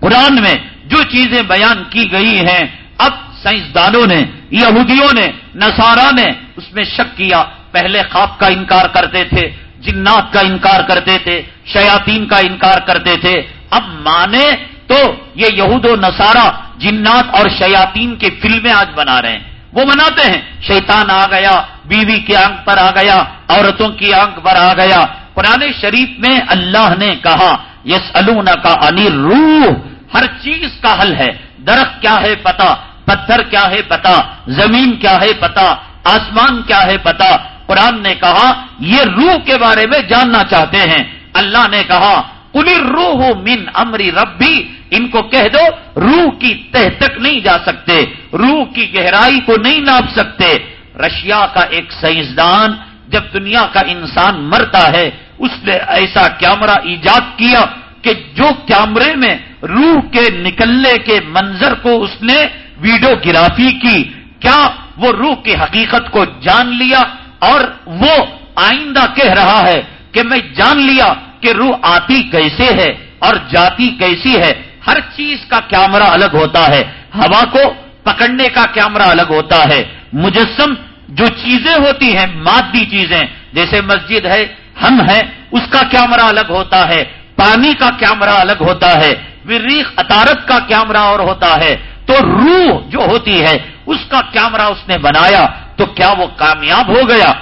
قرآن میں جو چیزیں بیان کی گئی ہیں، اب سائنسدانوں نے، یہودیوں نے، نصارہ نے اس میں شک کیا۔ پہلے خواب کا انکار کرتے تھے، جنات کا انکار کرتے تھے شیاتین کا انکار کرتے تھے۔ اب مانے تو یہ یہود و نصارہ جنات اور شیاتین کی فلمیں آج بنا رہے ہیں۔ وہ بناتے ہیں، شیطان آ گیا بیوی کے آنکھ پر آ گیا، عورتوں کی آنکھ پر آ گیا۔ قرآن شریف میں اللہ نے کہا یس کا انیر روح ہر چیز کا حل ہے۔ درخت کیا ہے پتا، پتھر کیا ہے پتا، زمین کیا ہے پتا، آسمان کیا ہے پتا۔ قرآن نے کہا، یہ روح کے بارے میں جاننا چاہتے ہیں۔ اللہ نے کہا کلی روح من امری ربی، ان کو کہہ دو، روح کی تہ تک نہیں جا سکتے، روح کی گہرائی کو نہیں ناپ سکتے۔ رشیا کا ایک سائنسدان جب دنیا کا انسان مرتا ہے، اس نے ایسا کیمرہ ایجاد کیا کہ جو کیمرے میں روح کے نکلنے کے منظر کو اس نے ویڈیوگرافی کی۔ کیا وہ روح کی حقیقت کو جان لیا؟ اور وہ آئندہ کہہ رہا ہے کہ میں جان لیا کہ روح آتی کیسے ہے اور جاتی کیسی ہے۔ ہر چیز کا کیمرہ الگ ہوتا ہے، ہوا کو پکڑنے کا کیمرہ الگ ہوتا ہے۔ مجسم جو چیزیں ہوتی ہیں، مادی چیزیں، جیسے مسجد ہے، ہم ہیں، اس کا کیمرہ الگ ہوتا ہے؟ پانی کا کیمرہ الگ ہوتا ہے؟ وریخ اطارت کا کیمرہ اور ہوتا ہے؟ تو روح جو ہوتی ہے، اس کا کیمرہ اس نے بنایا؟ تو کیا وہ کامیاب ہو گیا؟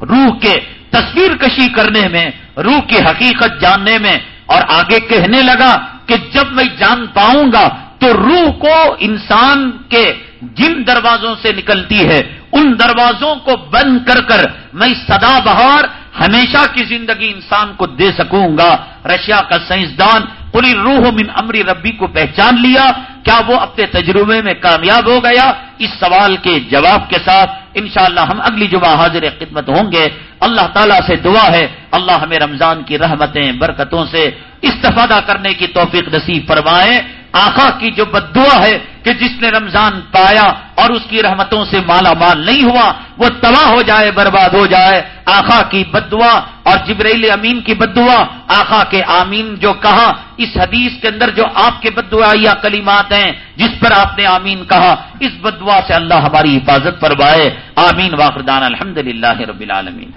روح کے تصویر کشی کرنے میں، روح کی حقیقت جاننے میں، اور آگے کہنے لگا کہ جب میں جان پاؤں گا، تو روح کو انسان کے جن دروازوں سے نکلتی ہے، ان دروازوں کو بند کر کر میں سدا بہار ہمیشہ کی زندگی انسان کو دے سکوں گا۔ رشیا کا سائنسدان پوری روح من امری ربی کو پہچان لیا۔ کیا وہ اپنے تجربے میں کامیاب ہو گیا؟ اس سوال کے جواب کے ساتھ انشاءاللہ ہم اگلی جمعہ حاضر خدمت ہوں گے۔ اللہ تعالیٰ سے دعا ہے۔ اللہ ہمیں رمضان کی رحمتیں، برکتوں سے استفادہ کرنے کی توفیق نصیب فرمائے۔ آخا کی جو بد دعا ہے کہ جس نے رمضان پایا اور اس کی رحمتوں سے مالا مال نہیں ہوا، وہ تباہ ہو جائے، برباد ہو جائے۔ آخا کی بد دعا اور جبریل امین کی بد دعا آخا کے آمین جو کہا، اس حدیث کے اندر جو آپ کے بد دعا یا کلیمات ہیں، جس پر آپ نے آمین کہا، اس بد دعا سے اللہ ہماری حفاظت فرمائے۔ آمین واقردان الحمد للہ رب العالمین۔